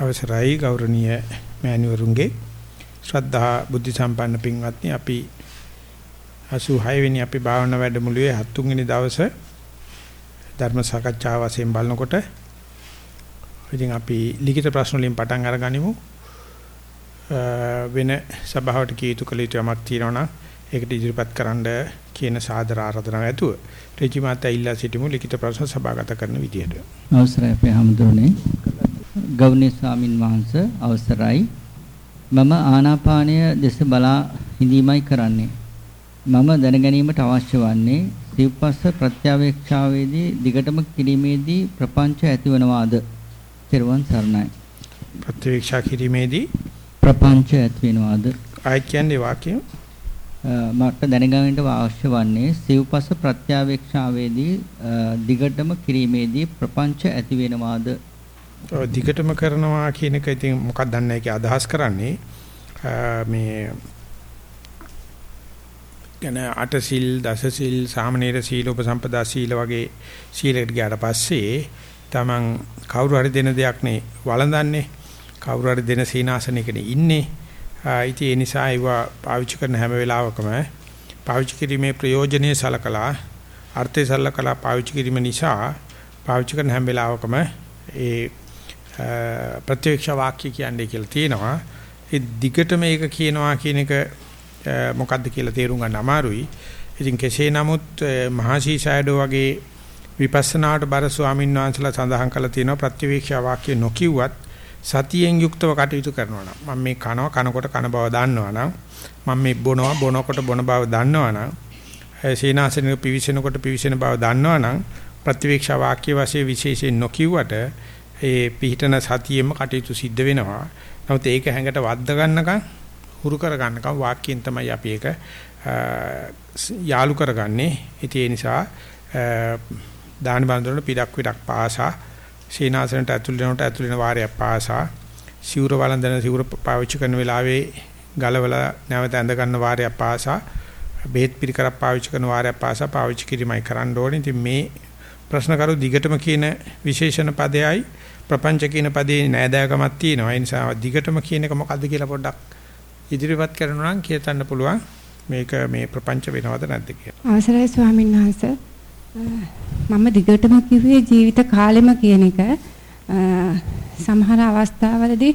අවසරයි ගෞරවනීය මෑණිවරුන්ගේ. ශ්‍රද්ධා බුද්ධ සම්පන්න පින්වත්නි අපි 86 වෙනි අපි භාවනා වැඩමුළුවේ 7 වෙනි දවසේ ධර්ම සාකච්ඡාව වශයෙන් බලනකොට ඉතින් අපි ලිඛිත ප්‍රශ්න වලින් පටන් අරගනිමු. වෙන සභාවට කී යුතු කළ යුතු යමක් තියෙනවා නම් ඒකට ඉදිරිපත් කරන්න කියන සාදර ආරාධනාව ඇතුව රජි මාතා ඉල්ලා සිටිමු ලිඛිත ප්‍රශ්න සභාගත කරන විදියට. අවසරයි අපේ හැමදෙරෝනේ. ගෞරවනීය ස්වාමින් වහන්සේ අවසරයි. මම ආනාපානය දෙස බලා හිඳීමයි කරන්නේ. මම දැනගැනීමට අවශ්‍ය වන්නේ සිව්පස්ස ප්‍රත්‍යවේක්ෂාවේදී දිගටම කිරීමේදී ප්‍රපංච ඇතිවනවාද? තෙරුවන් සරණයි. ප්‍රත්‍යක්ෂා කිරීමේදී ප්‍රපංච ඇති වෙනවාද ආයි කියන්නේ වාක්‍යය. මට දැනගන්නට අවශ්‍ය වන්නේ සිව්පස්ස ප්‍රත්‍යවේක්ෂාවේදී දිගටම කිරීමේදී ප්‍රපංච ඇති වෙනවාද දිගටම කරනවා කියන එක ඉතින් මොකක්ද දන්නේ ඒකේ අදහස් කරන්නේ? මේ කියන අට සිල් දස සිල් සාමනීර සීල උපසම්පදා සීල වගේ සීලකට ගියාට පස්සේ Taman කවුරු හරි දෙන දෙයක් නේ වළඳන්නේ කවුරු හරි දෙන සීනාසනයකනේ ඉන්නේ. ඉතින් ඒ නිසා ඒවා පාවිච්චි කරන හැම වෙලාවකම පාවිච්චි කිරීමේ ප්‍රයෝජනෙයි සලකලා අර්ථය සලකලා පාවිච්චි කිරීම නිසා පාවිච්චි කරන හැම වෙලාවකම ඒ ප්‍රත්‍යක්ෂ වාක්‍ය කියන්නේ කියලා තියෙනවා ඒ දිගට මේක කියනවා කියන එක මොකද්ද කියලා තේරුම් ගන්න අමාරුයි. ඉතින් කෙසේ නමුත් මහසීසයඩෝ වගේ විපස්සනාට බර ස්වාමීන් වහන්සේලා සඳහන් කළා තියෙනවා ප්‍රතිවීක්ෂා වාක්‍ය නොකියුවත් සතියෙන් යුක්තව කටයුතු කරනවා නම් මම මේ කනවා කනකොට කන බව දන්නවා නම් මම මේ බොනවා බොනකොට බොන බව දන්නවා නම් සීනාසනෙ පිවිසෙනකොට පිවිසෙන බව දන්නවා නම් ප්‍රතිවීක්ෂා වාක්‍ය වශයෙන් විශේෂයෙන් නොකියුවට ඒ පිහිටන සතියෙම කටයුතු සිද්ධ වෙනවා. නමුත් ඒක හැඟට වද්ද ගන්නකම් හුරු කර ගන්නකම් වාක්‍යයෙන් තමයි අපි ඒක යාලු කරගන්නේ. ඉතින් ඒ නිසා දාන බඳුනට පිටක් පිටක් පාසා සීනාසනට ඇතුල් වෙනකොට ඇතුල් වෙන වාරයක් පාසා සිවුර වළඳන සිවුර පාවිච්චි කරන වෙලාවේ ගලවලා නැවත ඇඳ ගන්න වාරයක් පාසා බෙහෙත් පිළිකරක් පාවිච්චි කරන වාරයක් පාසා පාවිච්චි කිරීමයි කරන්න ඕනේ. ඉතින් මේ ප්‍රශ්න කරු දිගටම කියන විශේෂණ පදයයි ප්‍රපංච කියන පදේ නෑදෑකමක් තියෙනවා. ඒ නිසා දිගටම කියන එක මොකද්ද කියලා පොඩ්ඩක් ඉදිරිපත් කරනවා නම් කියතන්න පුළුවන්. මේක මේ ප්‍රපංච වෙනවද නැද්ද කියලා. අවසරයි ස්වාමීන් වහන්සේ. මම දිගටම කිව්වේ ජීවිත කාලෙම කියන එක සමහර අවස්ථාවලදී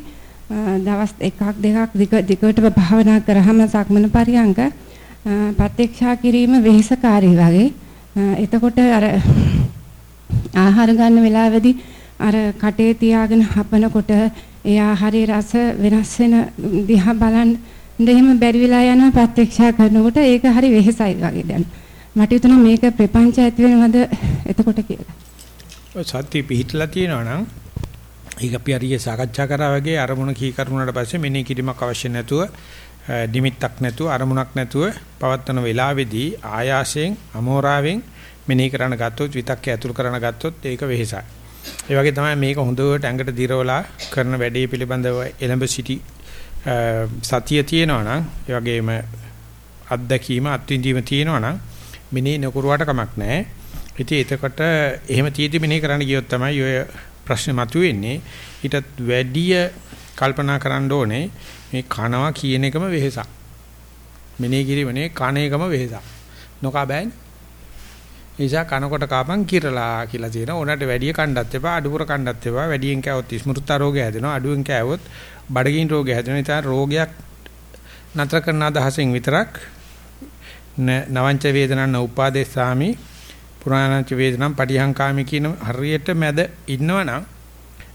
දවස් එකක් දෙකක් දිගටම භාවනා කරාම සක්මන පරියංග ප්‍රත්‍යක්ෂා කිරීම වෙහෙසකාරී වගේ. එතකොට අර ආහාර ගන්න වෙලාවේදී අර කටේ තියාගෙන හපනකොට ඒ ආහාරයේ රස වෙනස් වෙන දිහා බලන් දෙහිම බැරි වෙලා යනවා ප්‍රත්‍යක්ෂා කරනකොට ඒක හරි වෙහෙසයි වගේ දැන්. මට හිතුණා මේක ප්‍රපංච ඇති වෙනවද එතකොට කියලා. සත්‍ය පිහිටලා තියෙනවා නම් ඒක අපි හරිය සාකච්ඡා කරා වගේ අරමුණ කී කරුණාට පස්සේ මෙනෙහි කිරීමක් අවශ්‍ය නැතුව නිමිත්තක් නැතුව අරමුණක් නැතුව පවත්වන වෙලාවේදී ආයාසයෙන් අමෝරාවෙන් මෙනෙහි කරන්න ගත්තොත් විතක්කේ ඇතුල් කරන්න ගත්තොත් ඒක වෙහෙසයි. ඒ වගේ තමයි මේක හොඳට ඇඟට දිරවලා කරන වැඩේ පිළිබඳව එළඹ සිටි සතිය තියෙනවා නම් ඒ වගේම අත්දැකීම අත්විඳීම තියෙනවා නම් මෙනේ නකරුවට කමක් නැහැ. ඉතින් එතකොට එහෙම තීති මෙනේ කරන්න ගියොත් තමයි ඔය ප්‍රශ්නේ මතුවෙන්නේ. ඊටත් වැඩිය කල්පනා කරන්න ඕනේ මේ කනවා කියන එකම වෙහෙසක්. මෙනේ කිරීමනේ කණ එකම වෙහෙසක්. නොකා බෑනේ. නිසා කනකොට කාපන් කිරලා කියලා තියෙනවා. උනට වැඩි කණ්ඩත් එපා, අඩුපුර කණ්ඩත් එපා. වැඩියෙන් කෑවොත් ස්මෘත රෝගය හැදෙනවා. අඩුවෙන් කෑවොත් බඩගින් රෝගය හැදෙනවා. ඉතින් රෝගයක් නතර කරන අදහසින් විතරක් නවංච වේදනං උපාදේශාමි පුරාණංච වේදනං පටිහංකාමි කියන හරියට මැද ඉන්නවනම්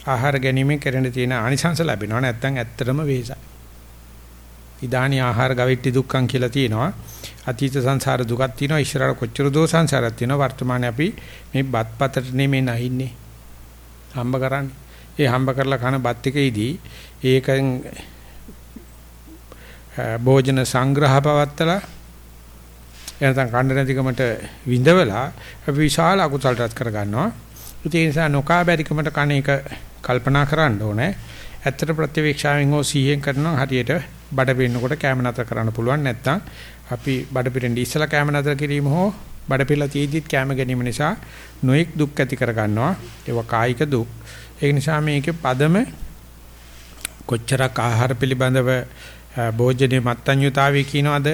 ආහාර ගැනීමෙන් කරන්න තියෙන ආනිසංස ලැබෙනවා. නැත්නම් ඇත්තටම වෙහසයි. ඉදානි ආහාර ගවිට්ටි දුක්ඛං කියලා තියෙනවා. අතීත සංසාර දුකක් තියෙනවා. ඉස්සරහට කොච්චර දෝ සංසාරයක් තියෙනවා. වර්තමානයේ අපි මේ බත්පතට නෙමෙයි නැහින්නේ. හම්බ කරන්නේ. ඒ හම්බ කරලා කන බත් එකේදී ඒකෙන් භෝජන සංග්‍රහ පවත්තලා එනතන් කන්න නැතිකමට විඳවලා අපි විශාල අකුසල රැස් කර ගන්නවා ඒ නිසා නොකා බැරිකමට කණ එක කල්පනා කරන්න ඕනේ. ඇත්තට ප්‍රතිවීක්ෂාවෙන් හෝ සීයෙන් කරනවා හරියට බඩ පින්නකොට කැම නතර කරන්න පුළුවන් නැත්නම් අපි බඩ පිරෙන්න ඉස්සලා කැම නතර කිරීම හෝ බඩ පිරලා තියෙද්දිත් කැම ගැනීම නිසා නොඑක් දුක් ඇති කර ගන්නවා ඒවා කායික දුක්. ඒ නිසා මේකේ පදම කොච්චරක් ආහාර පිළිබඳව භෝජනයේ මත්ඤ්‍යතාවය කියනවාද?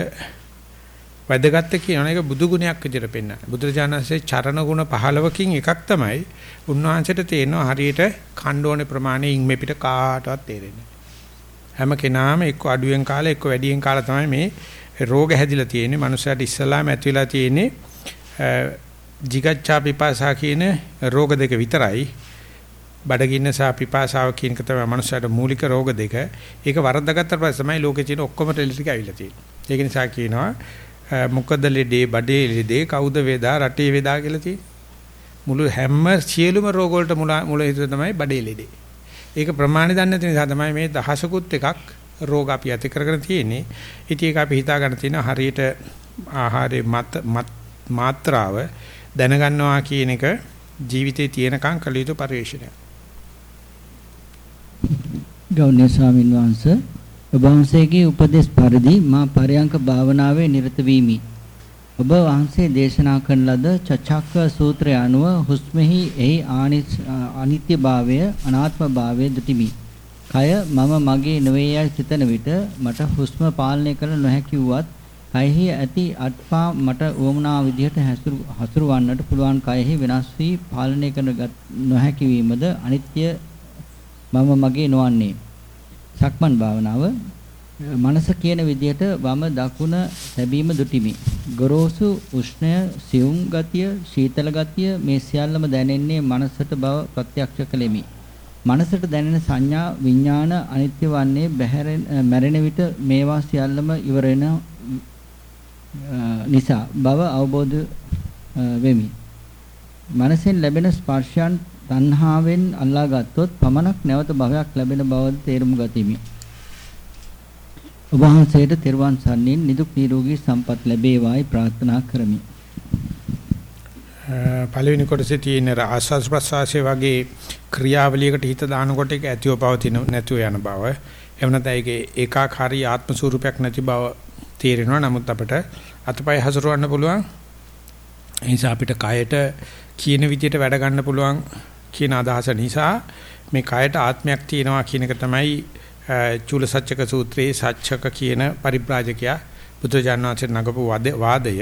වැදගත් කියනවා. ඒක බුදු ගුණයක් විදිහට පෙන්වනවා. බුදුරජාණන්සේ චරණ ගුණ 15කින් එකක් තමයි උන්වහන්සේට තේරෙනවා හරියට ඛණ්ඩෝනේ ප්‍රමාණය ඉන් මෙපිට කාටවත් තේරෙන්නේ හැම කෙනාම එක්ක අඩුවෙන් කාලා එක්ක වැඩියෙන් කාලා තමයි මේ රෝග හැදිලා තියෙන්නේ. මනුස්සයාට ඉස්සලාම ඇති වෙලා තියෙන්නේ jigaccha pipasa කියන රෝග දෙක විතරයි. බඩගින්න සහ පිපාසාව කියන එක තමයි මනුස්සයාට මූලික රෝග දෙක. ඒක වරද්දාගත්තට පස්සේ තමයි ලෝකේ තියෙන ඔක්කොම ටෙලි ටික ඇවිල්ලා තියෙන්නේ. ඒක නිසා කියනවා මොකද ලෙඩේ බඩේ ලෙඩේ කවුද වේදා රටේ වේදා කියලා තියෙන්නේ. මුළු හැම සියලුම රෝග වලට මුල මුල හේතුව තමයි බඩේ ලෙඩේ. ඒක ප්‍රමාණි දන්නේ නැති නිසා තමයි මේ දහසකුත් එකක් රෝග අපි ඇති කරගෙන තියෙන්නේ. ඉතින් ඒක අපි හිතා ගන්න තියෙන හරියට ආහාරයේ මත මාත්‍රාව දැනගන්නවා කියන එක ජීවිතේ තියෙනකන් කළ යුතු පරිශ්‍රණයක්. ගෞරවනීය ස්වාමින් වහන්සේ ඔබ වහන්සේගේ උපදේශ පරිදි මා පරයන්ක භාවනාවේ නිරත වීමි. ඔබ වහන්සේ දේශනා කරන ලද චචක්ක සූත්‍රය අනුව හුස්මෙහි එහි අනිත්‍යභාවය අනාත්මභාවය දුටිමි. කය මම මගේ නොවේ යයි සිතන විට මට හුස්ම පාලනය කළ නොහැකි වුවත් කයෙහි ඇති අත්පා මට උවමනා විදිහට හසුරවන්නට පුළුවන් කයෙහි වෙනස් වී පාලනය කර නොහැකි වීමද අනිත්‍ය මම මගේ නොවන්නේ. සක්මන් භාවනාව මනස කියන විදිහට වම දකුණ තැබීම දුටිමි. ගොරෝසු උෂ්ණය සියුම් ගතිය ශීතල ගතිය මේ සියල්ලම දැනෙන්නේ මනසට බව ප්‍රත්‍යක්ෂ කළෙමි. මනසට දැනෙන සංඥා විඥාන අනිත්‍ය වන්නේ බැහැරෙන මැරෙන විට මේවා සියල්ලම ඉවර වෙන නිසා බව අවබෝධ වෙමි. මනසෙන් ලැබෙන ස්පර්ශයන් තණ්හාවෙන් අල්ලා ගත්තොත් පමණක් නැවත භවයක් ලැබෙන බවද තේරුම් ගතිමි. ඔබ වහන්සේට තෙරුවන් සරණින් නිදුක් නිරෝගී සම්පත් ලැබේවායි ප්‍රාර්ථනා කරමි. පළවෙනි කොටසේ තියෙන ආස්වාස් ප්‍රසවාසයේ වගේ ක්‍රියාවලියකට හිත දානකොට ඒක ඇතිව පවතින නැතුව යන බව. එහෙම නැත්නම් ඒකේ ඒකාකාරී ආත්ම ස්වරූපයක් නැති බව තේරෙනවා. නමුත් අපිට අතපය හසුරවන්න පුළුවන්. ඒ නිසා අපිට කයට කියන විදිහට වැඩ ගන්න පුළුවන් කියන අදහස නිසා මේ කයට ආත්මයක් තියෙනවා කියන එක තමයි චූලසච්චක සූත්‍රයේ සච්චක කියන පරිබ්‍රාජකයා බුදුජානනාථේ නගපු වාදය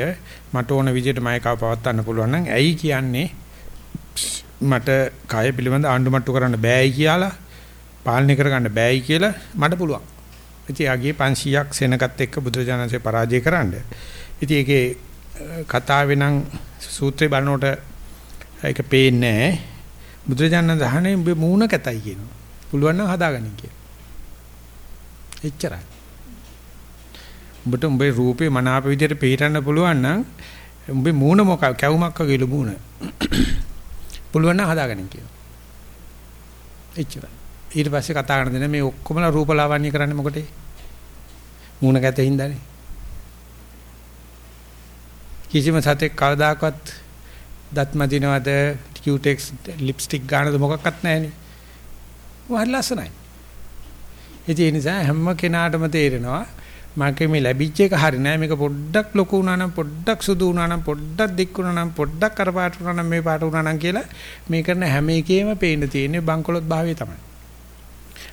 මට ඕන විදිහට මයකව පවත්වන්න පුළුවන් නම් ඇයි කියන්නේ මට කය පිළිබඳ ආණ්ඩුමට්ටු කරන්න බෑයි කියලා පාලනය කරගන්න බෑයි කියලා මට පුළුවන්. ඉතින් ආගේ 500ක් සෙනගත් එක්ක බුදුජානනාථේ පරාජය කරන්න. ඉතින් ඒකේ කතාවේ නම් සූත්‍රේ බලනකොට ඒක පේන්නේ නැහැ. බුදුරජාණන් දහනේ උඹේ මූණ කැතයි කියනවා. පුළුවන් නම් හදාගන්න කියලා. එච්චරයි. උඹට උඹේ රූපේ මනාප විදිහට පිළිටන්න පුළුවන් නම් උඹේ මූණ මොක කැවුමක් වගේ මූණ. පුළුවන් නම් හදාගන්න කියනවා. එච්චරයි. ඊට පස්සේ කතා කරන දේ මේ ඔක්කොමලා රූපලාවන්‍ය කරන්නේ මොකටේ? මූණ කැතින්දානේ. කිසිම සතෙක් කවදාකවත් දත් මදිනවද කියුටෙක්ස් ලිප්ස්ටික් ගන්නද මොකක්වත් නැහැනේ. වහල් ලස්සනයි. ඒ නිසා හැම කෙනාටම තේරෙනවා මගේ මේ ලැබිච්ච එක හරි නෑ මේක පොඩ්ඩක් ලොකු වුණා නම් පොඩ්ඩක් සුදු වුණා නම් පොඩ්ඩක් දික් වුණා නම් පොඩ්ඩක් අර පාට වුණා නම් මේ පාට වුණා නම් කියලා මේ කරන හැම එකේම පේන්න තියෙන්නේ බංකොලොත් භාවය තමයි.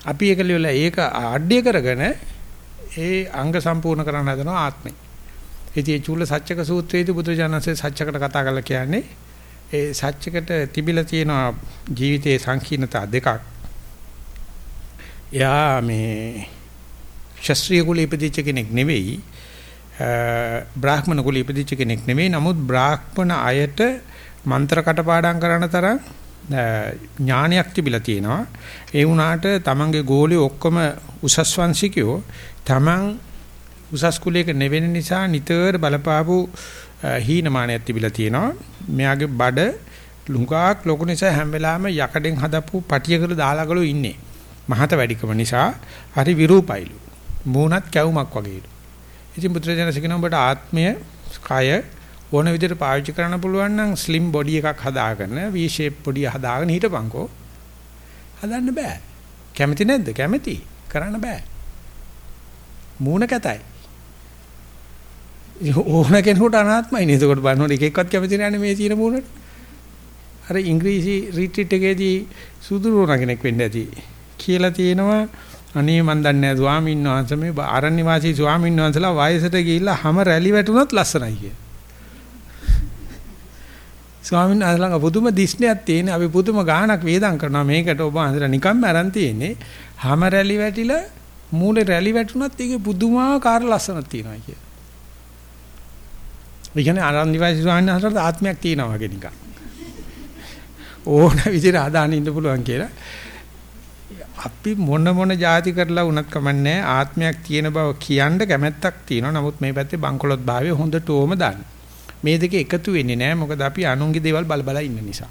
අපි ඒක ලියලා ඒක ආඩ්‍ය කරගෙන ඒ අංග සම්පූර්ණ කරන්න හදනවා ආත්මේ. ඉතින් ඒ චූල සත්‍යක සූත්‍රයේදී බුදුජානසෙ සත්‍යකට කතා කරලා කියන්නේ ඒ සත්‍යකට තිබිලා තියෙන ජීවිතයේ සංකීර්ණතා දෙකක්. එයා මේ ශාස්ත්‍රීය කුලෙ ඉපදිච්ච කෙනෙක් නෙවෙයි. බ්‍රාහ්මණ කුලෙ ඉපදිච්ච කෙනෙක් නෙවෙයි. නමුත් බ්‍රාහ්මණ අයට මන්ත්‍ර කටපාඩම් කරන තරම් ඥානයක් තිබිලා තියෙනවා. ඒ වුණාට තමන්ගේ ගෝලිය ඔක්කොම උසස් වංශිකයෝ තමන් උසස් කුලයක නෙවෙන නිසා නිතර බලපාපු හීනමානයක් තිබිලා තියෙනවා. මෙයාගේ බඩ ලුඟාක් ලොකු නිසා හැම වෙලාවෙම යකඩෙන් හදපු පටියකල දාලාගලු ඉන්නේ. මහත වැඩිකම නිසා හරි විරූපයිලු. මූණත් කැවුමක් වගේලු. ඉතින් පුත්‍රජන සිකන ඔබට ආත්මය කය ඕන විදිහට පාවිච්චි කරන්න පුළුවන් නම් ස්ලිම් බොඩි එකක් හදාගෙන V shape බොඩි හදාගෙන හිටපන්කෝ. හදන්න බෑ. කැමති නැද්ද? කැමති. කරන්න බෑ. මූණ කැතයි. ඕන කෙනෙකුට අනාත්මයි නේද? ඒකට බලනකොට එක එක්කවත් කැමති නැහැ මේ තියෙන මූණට. අර ඉංග්‍රීසි රිට්‍රීට් එකේදී සුදුරුණ කෙනෙක් වෙන්න ඇති. කියලා තියෙනවා අනේ මන් දන්නේ නැහැ ස්වාමීන් වහන්සේ මේ ආරණ්‍ය වාසී ස්වාමීන් වහන්සේලා වයසට ගිහිල්ලා හැම රැලි වැටුණත් ලස්සනයි කිය. ස්වාමීන් වහන්සේලා පුදුම දිස්නයක් තියෙන අපි පුදුම ගාණක් වේදම් කරනවා මේකට ඔබ වහන්සේලා නිකම්ම අරන් තියෙන්නේ හැම රැලි වැටිලා මූලේ රැලි වැටුණත් ඒකේ පුදුමාකාර ලස්සනක් තියෙනවා කිය. ඒ කියන්නේ ආරණ්‍ය වාසී ස්වාමීන් වහන්සේලාට ආත්මයක් තියෙනවා වගේ නිකන්. ඕන විදිහට අදාන ඉන්න පුළුවන් කියලා අපි මොන මොන જાති කරලා වුණත් කමන්නේ ආත්මයක් තියෙන බව කියන්න කැමැත්තක් තියෙනවා. නමුත් මේ පැත්තේ බංකොලොත් භාවය හොඳටම දාන්න. මේ දෙක එකතු වෙන්නේ නැහැ. මොකද අපි අනුන්ගේ දේවල් බල බල ඉන්න නිසා.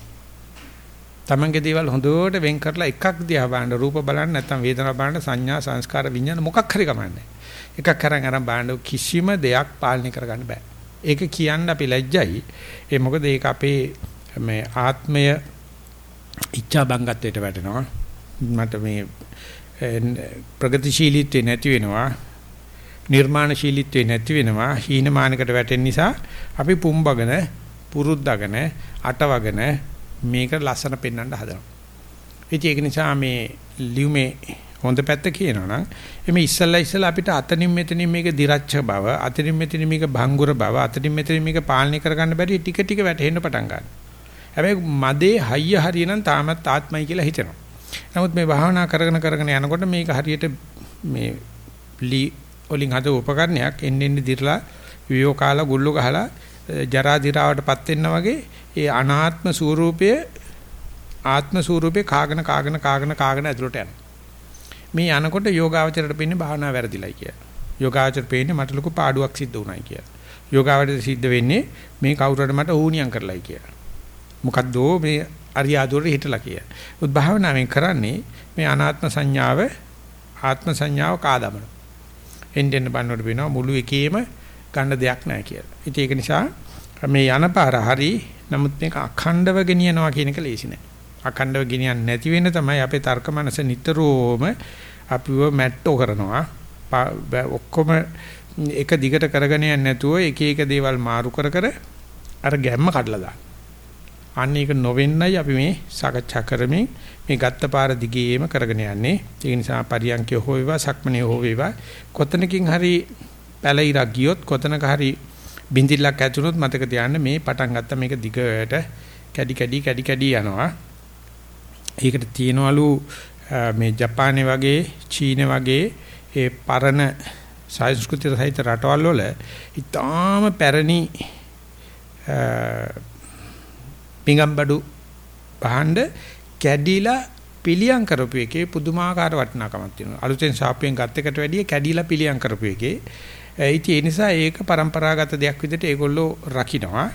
තමන්ගේ දේවල් හොඳට වෙන් කරලා එකක් දිහා බලන්න රූප බලන්න නැත්නම් වේදනා බලන්න සංඥා සංස්කාර විඤ්ඤාණ මොකක් හරි කමන්නේ. එකක් අරන් අරන් බලන්න කිසිම දෙයක් පාලනය කරගන්න බෑ. ඒක කියන්න අපි ලැජ්ජයි. ඒ මොකද ඒක අපේ මේ ආත්මය ඉච්ඡා බංගත්වයට වැටෙනවා. මට මේ ප්‍රගතිශීලීත්වේ නැති වෙනවා නිර්මාණශීලීත්වේ නැති වෙනවා හීනමානකට වැටෙන නිසා අපි පුම්බගෙන පුරුද්දගෙන අටවගෙන මේක ලස්සන පෙන්වන්න හදනවා. ඉතින් ඒක නිසා මේ ලියුමේ හොඳ පැත්ත කියනවා නම් එමේ ඉස්සල්ලා ඉස්සල්ලා අපිට අතනින් මෙතනින් මේක දිරච්ච බව අතනින් මෙතනින් මේක භංගුර බව අතනින් මෙතනින් මේක පාලනය කරගන්න බැරි ටික ටික වැටෙන්න පටන් ගන්නවා. හැබැයි මදේ හයිය හරියනම් තාමත් ආත්මයි කියලා හිතෙනවා. නමුත් මේ භාවනා කරගෙන කරගෙන යනකොට මේක හරියට මේ ලී වලින් හද උපකරණයක් එන්න එන්න දිරලා වියෝ කාලා ගුල්ලු ගහලා ජරා දිරාවටපත් වෙන්න වගේ ඒ අනාත්ම ස්වરૂපය ආත්ම ස්වરૂපේ කාගෙන කාගෙන කාගෙන කාගෙන ඇතුළට යනවා. මේ යනකොට යෝගාවචරයට පෙන්නේ භාවනා වැරදිලයි කියලා. යෝගාවචර පෙන්නේ මට ලොකු පාඩුවක් සිද්ධ වුණායි කියලා. යෝගාවචරයට සිද්ධ වෙන්නේ මේ කවුරුහරි මට ඌණියම් කරලයි කියලා. මොකද්දෝ මේ අරියාදුවර හිටලා කිය. උත් භාවනාවෙන් කරන්නේ මේ අනාත්ම සංඥාව ආත්ම සංඥාව කාදමන. එන්නෙන් බannකොට වෙනවා මුළු එකේම ගන්න දෙයක් නැහැ කියලා. ඉතින් ඒක නිසා මේ යන පාර හරි නමුත් මේක අඛණ්ඩව ගෙනියනවා කියන එක ලේසි නෑ. අඛණ්ඩව ගෙනියන්නේ නැති වෙන තමයි අපේ තර්ක මනස නිතරම අපිව මැට්ටෝ කරනවා. ඔක්කොම එක දිගට කරගෙන යන්නේ නැතුව එක එක දේවල් මාරු කර කර අර ගැම්ම කඩලා දානවා. අන්න ඒක නොවෙන්නයි අපි මේ සාකච්ඡා කරමින් මේ ගත්ත පාර දිගේම කරගෙන යන්නේ. ඒ නිසා පරියන්කය හෝ වේවා සක්මනේ හෝ වේවා කොතනකින් හරි පැලිරක් ගියොත් කොතනක හරි බින්දිල්ලක් ඇතුනොත් මතක තියාගන්න මේ පටන් ගත්ත මේක දිගට කැඩි කැඩි කැඩි කැඩි යනවා. ඒකට තියනවලු මේ ජපානයේ වගේ චීන වගේ ඒ පරණ සංස්කෘතිය සහිත රටවල් වල ඊටාම පැරණි පිඟම්බඩු පහඬ කැඩිලා පිළියම් කරපු එකේ පුදුමාකාර වටිනාකමක් තියෙනවා. අලුතෙන් ශාප්පියෙන් ගත් එකට වැඩිය කැඩිලා පිළියම් කරපු එකේ. ඉතින් ඒ නිසා ඒක પરම්පරාගත දෙයක් විදිහට ඒගොල්ලෝ රකින්නවා.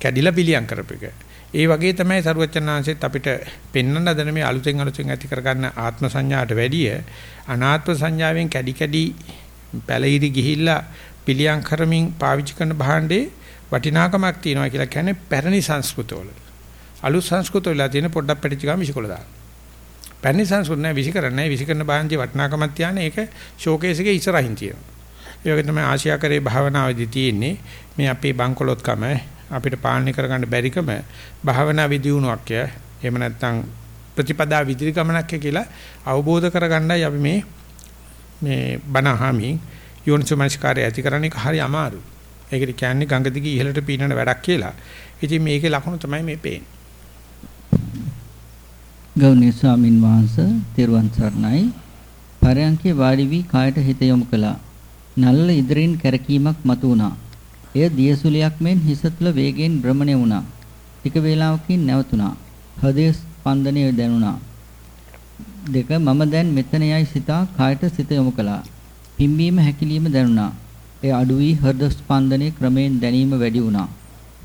කැඩිලා පිළියම් කරපු එක. ඒ වගේ තමයි සරුවචනාංශෙත් අපිට පෙන්වන්න හදන මේ අලුතෙන් අලුතෙන් ඇති කරගන්න ආත්ම සංඥාට වැඩිය අනාත්ම සංඥාවෙන් කැඩි කැඩි පැලිරි ගිහිල්ලා පිළියම් කරමින් පාවිච්චි කරන භාණ්ඩේ වටිනාකමක් තියෙනවා කියලා කියන්නේ පැරණි සංස්කෘතවල. අලුත් සංස්කෘතවල තියෙන පොඩ්ඩක් පැටිච්ච ගාම විසිකොල දාන. පැරණි සංස්කෘත නැහැ විසිකරන්නේ නැහැ විසිකරන බාහින්ජේ වටිනාකමක් තියානේ ඒක ෂෝකේස් එකේ ඉස්සරහින් තියෙනවා. ඒ වගේ තමයි ආශියාකරේ භාවනාවේදී තියෙන්නේ මේ අපේ බංකොලොත්කම අපිට පාලනය කරගන්න බැරිකම භාවනා විදියුණුවක් ය. එහෙම නැත්නම් ප්‍රතිපදා විදිරි ගමනක් කියලා අවබෝධ කරගන්නයි අපි මේ මේ බණහමි යෝනිසමස්කාරය ඇති කරන්නේ හරි අමාරුයි. ඒකට කියන්නේ ගඟ දිගේ ඉහළට පීනන වැඩක් කියලා. ඉතින් මේකේ ලකුණු තමයි මේ පේන්නේ. ගෞණීය ස්වාමින් වහන්සේ තෙරුවන් සරණයි. පරයන්කේ වාඩි වී කායට හිත යොමු කළා. නල්ල ඉදිරින් කැරකීමක් මතු වුණා. එය දියසුලියක් මෙන් හිස තුළ වේගයෙන් භ්‍රමණය වුණා. ටික වේලාවකින් නැවතුණා. හෘදය ස්පන්දනය දැනුණා. දෙක මම දැන් මෙතන යයි සිතා කායට සිත යොමු කළා. පිම්බීම හැකිලිම දැනුණා. ඒ අඩු වී හෘද ස්පන්දනයේ ක්‍රමයෙන් දැනීම වැඩි වුණා.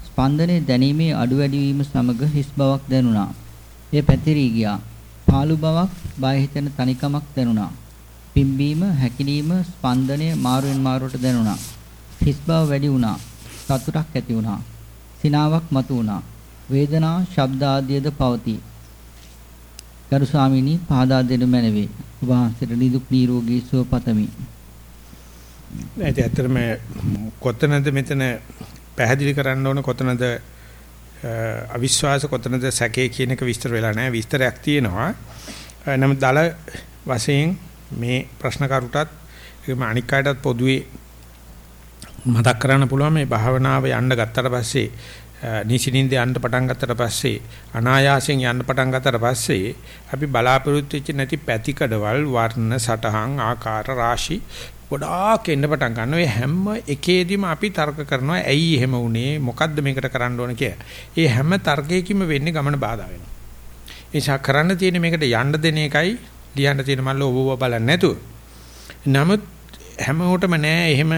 ස්පන්දනයේ දැනීමේ අඩු වැඩි වීම සමග හිස් බවක් දැනුණා. ඒ පැතිරී ගියා. පාළු බවක්, බය හිතෙන තනිකමක් දැනුණා. පිම්බීම, හැකිලිම, ස්පන්දනය මාරුවෙන් මාරුවට දැනුණා. හිස් බව වැඩි වුණා. සතුටක් ඇති වුණා. සිනාවක් මතු වුණා. වේදනා, ශබ්ද ආදියද පවතී. ගරු ස්වාමීනි පහදා දෙනු මැනවේ. ඔබ වහන්සේට නිදුක් නිරෝගී සුව පතමි. ඒත් ඇත්තටම කොතනද මෙතන පැහැදිලි කරන්න ඕන කොතනද අවිශ්වාස කොතනද සැකේ කියන එක විස්තර වෙලා නැහැ විස්තරයක් තියෙනවා. නමුත් දල වශයෙන් මේ ප්‍රශ්න කරුටත් ඒකම අනික් අයටත් පොදුවේ මතක් කරන්න පුළුවන් මේ භාවනාව යන්න ගත්තට පස්සේ නිසිනින්ද යන්න පටන් ගත්තට පස්සේ අනායාසයෙන් යන්න පටන් ගත්තට පස්සේ අපි බලාපොරොත්තු වෙච්ච නැති පැතිකඩවල් වර්ණ සටහන් ආකාර රාශි ගොඩාක් එන්න පටන් ගන්නවා. ඒ හැම එකේදීම අපි තර්ක කරනවා ඇයි එහෙම වුනේ මොකද්ද මේකට කරන්න ඕන කියලා. ඒ හැම තර්කයකින්ම වෙන්නේ ගමන බාධා වෙනවා. ඒ නිසා කරන්න තියෙන මේකට යන්න දෙන එකයි ලියන්න තියෙන මල්ල ඔබ ඔබ බලන්නේ නැතුව. නමුත් හැමෝටම නෑ එහෙම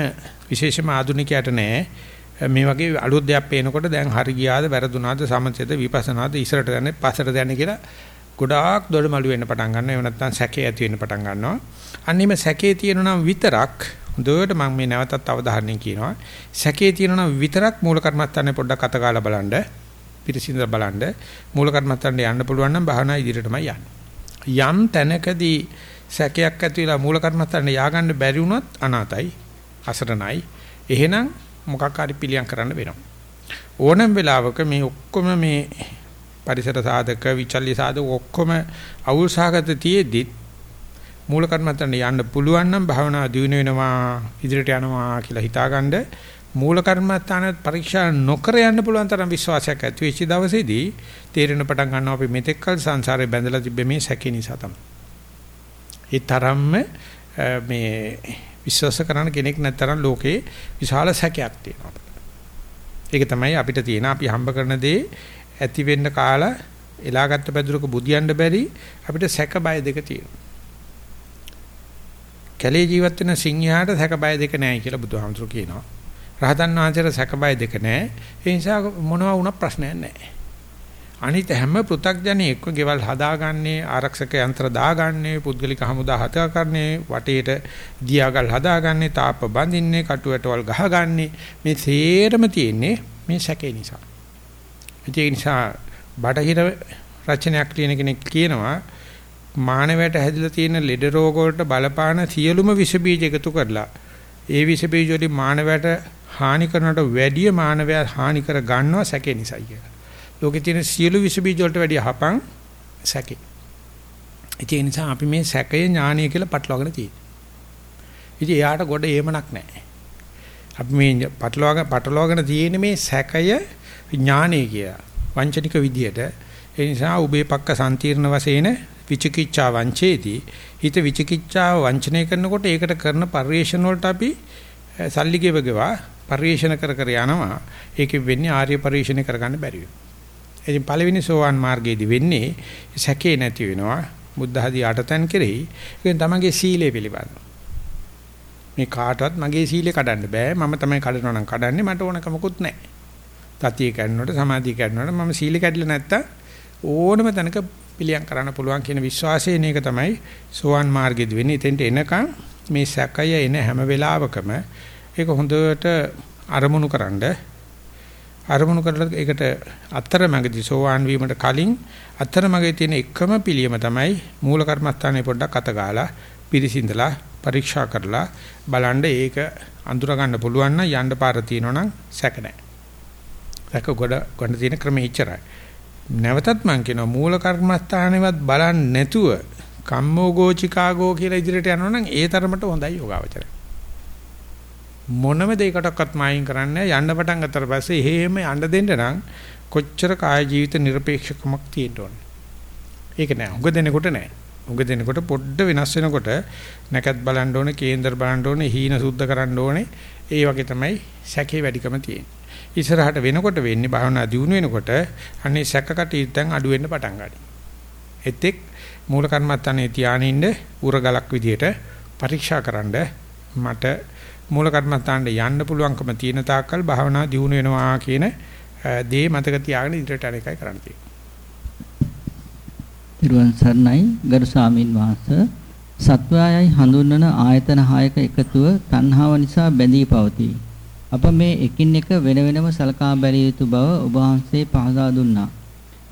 විශේෂම ආධුනිකයට නෑ මේ වගේ අලුත් දෙයක් පේනකොට දැන් හරි ගියාද වැරදුනාද සමථයද විපස්සනාද ඉස්සරට යන්නේ පස්සට යන්නේ කියලා ගොඩාක් දොඩමළු වෙන්න පටන් ගන්නවා. එහෙම නැත්නම් සැකේ ඇති වෙන්න පටන් ගන්නවා. අන්නේම සැකේ තියෙනවා නම් විතරක් හොඳට මම මේ නැවතත් අවධාරණය කියනවා. සැකේ තියෙනවා නම් විතරක් මූල කර්මස්ථානේ පොඩ්ඩක් අත ගාලා බලන්න. පිරිසිඳ බලන්න. මූල කර්මස්ථානේ යන්න පුළුවන් නම් භාවනා ඉදිරියටමයි යන්නේ. යම් තැනකදී සැකයක් ඇති වෙලා මූල කර්මස්ථානේ ය아가න්න බැරි වුණොත් අනාතයි. අසරණයි. එහෙනම් මොකක් හරි පිළියම් කරන්න වෙනවා. ඕනම වෙලාවක මේ ඔක්කොම මේ පරිසර සාධක විචල්්‍ය සාධක ඔක්කොම අවුල් සහගත තියේදී මූල කර්මත්තන්ට යන්න පුළුවන් නම් භාවනාව දියුණු වෙනවා ඉදිරියට යනවා කියලා හිතාගන්න මූල කර්මස්ථාන පරීක්ෂා නොකර යන්න පුළුවන් තරම් විශ්වාසයක් ඇති වෙච්ච දවසේදී තේරෙන පටන් ගන්නවා අපි මෙතෙක් කල සංසාරේ බැඳලා තිබ්බ මේ සැකේ නිසා තමයි. ඒ තරම්ම මේ විශ්වාස කරන කෙනෙක් නැත්තරම් ලෝකේ විශාල සැකයක් තියෙනවා. ඒක තමයි අපිට තියෙන අපි හම්බ කරන දේ ඇති වෙන්න කාලා එලාගත්ත පැදුරක බුදියන්න බැරි අපිට සැක බය දෙක තියෙනවා. කැලේ ජීවත් වෙන සිංහයාට සැක බය දෙක නැහැ කියලා බුදුහාමුදුරු කියනවා. රහතන් වහන්සේට සැක බය දෙක නැහැ. ඒ නිසා මොනවා වුණත් ප්‍රශ්නයක් නැහැ. අනිත් හැම පෘ탁ජනෙක්ව ගෙවල් හදාගන්නේ ආරක්ෂක යන්ත්‍ර දාගන්නේ පුද්ගලික හමුදා හදාගන්නේ වටේට දියාගල් හදාගන්නේ තාප බඳින්නේ කටුවටවල් ගහගන්නේ මේ සේරම තියෙන්නේ මේ සැකේ නිසා. ඒ නිසා බටහිර රචනයක් ලියන කෙනෙක් කියනවා මානවයට හැදිලා තියෙන ලෙඩ රෝග වලට බලපාන සියලුම විස බීජ එකතු කරලා ඒ විස බීජ වලින් මානවයට හානි කරනට වැඩිය මානවයා හානි කර ගන්නවා සැකේ නිසායි කියලා. ලෝකේ තියෙන සියලු විස බීජ වලට වැඩිය හපන් සැකේ. ඒ නිසා අපි මේ සැකය ඥානීය කියලා පටලවාගෙන තියෙන්නේ. ඉතින් එයාට ගොඩ ඒමනක් නැහැ. අපි මේ පටලවාගෙන පටලවාගෙන තියෙන මේ සැකය ඥානීය කියලා. වංචනික විදියට ඒ නිසා උබේ පක්ක සම්තිර්ණ වශයෙන් විචිකිච්ඡා වංචේති හිත විචිකිච්ඡාව වංචනය කරනකොට ඒකට කරන පරිේශන වලට අපි සල්ලි ගෙවගෙවා පරිේශන කර කර යනවා. ඒකෙ වෙන්නේ ආර්ය පරිේශන කරගන්න බැරි වෙනවා. ඉතින් පළවෙනි සෝවාන් මාර්ගයේදී වෙන්නේ සැකේ නැති වෙනවා. බුද්ධ ආදී අටතන් කෙරෙහි. ඒකෙන් තමගේ සීලය පිළිබඳ මේ කාටවත් මගේ සීලය කඩන්න බෑ. මම තමයි කඩනවා නම් කඩන්නේ. මට ඕනකමකුත් නැහැ තතිය කැඩනකොට සමාධිය කැඩනකොට මම සීල කැඩලා නැත්තම් ඕනම තැනක පිළියම් කරන්න පුළුවන් කියන විශ්වාසයෙන් ඒක තමයි සෝවන් මාර්ගෙදි වෙන්නේ. එතෙන්ට එනකන් මේ සැකය එන හැම වෙලාවකම ඒක හොඳට අරමුණු කරන්ඩ අරමුණු කරලා ඒකට අතරමැගදී සෝවාන් වීමට කලින් අතරමැගේ තියෙන එකම පිළියම තමයි මූල කර්මස්ථානේ පොඩ්ඩක් අත ගාලා පිරිසිඳලා පරීක්ෂා කරලා බලන්න ඒක අඳුර ගන්න පුළුවන් නම් යන්න පාර තියෙනවනම් සැක නැහැ. සැක ගොඩ ගොඩ තියෙන ක්‍රමෙ ඉච්චරයි. නැවතත් මම කියනවා මූල කර්මස්ථානෙවත් බලන්නේ නැතුව කම්මෝ ගෝචිකාගෝ කියලා ඉදිරියට යනවනම් ඒ තරමට හොඳයි යෝගාවචරය. මොනම දෙයකටවත් මායින් කරන්නේ යන්න පටන් ගත්තට පස්සේ එහෙම යන්න දෙන්න නම් කොච්චර කාය ජීවිත নিরপেক্ষකමක් තියෙන්න ඕන. ඒක නෑ. උග දෙනකොට නෑ. උග දෙනකොට පොඩ්ඩ වෙනස් වෙනකොට නැකත් බලන්න ඕනේ, කේන්දර බලන්න ඕනේ, හීන සුද්ධ කරන්න ඕනේ. ඒ වගේ තමයි සැකේ වැඩිකම තියෙන්නේ. ඉස්සරහට වෙනකොට වෙන්නේ භාවනා දියුණු වෙනකොට අනේ සැකකටීත්තෙන් අඩු වෙන්න පටන් ගන්නවා. එතෙක් මූල කර්මත්තනේ ධානයින්ද උරගලක් විදියට පරීක්ෂාකරනද මට මූල කර්මත්තන්ට යන්න පුළුවන්කම තියෙන තාක්කල් භාවනා දියුණු වෙනවා කියන දේ මතක තියාගෙන ඉදිරියට යන එකයි කරන්න තියෙන්නේ. තිරුවන් සරණයි ගරු ස්වාමින් වහන්සේ සත්වයයි හඳුන්වන ආයතන හයක එකතුව තණ්හාව නිසා බැඳී පවතී. අප මේ එකින් එක වෙන වෙනම සලකා බැලිය යුතු බව ඔබ වහන්සේ පහදා දුන්නා.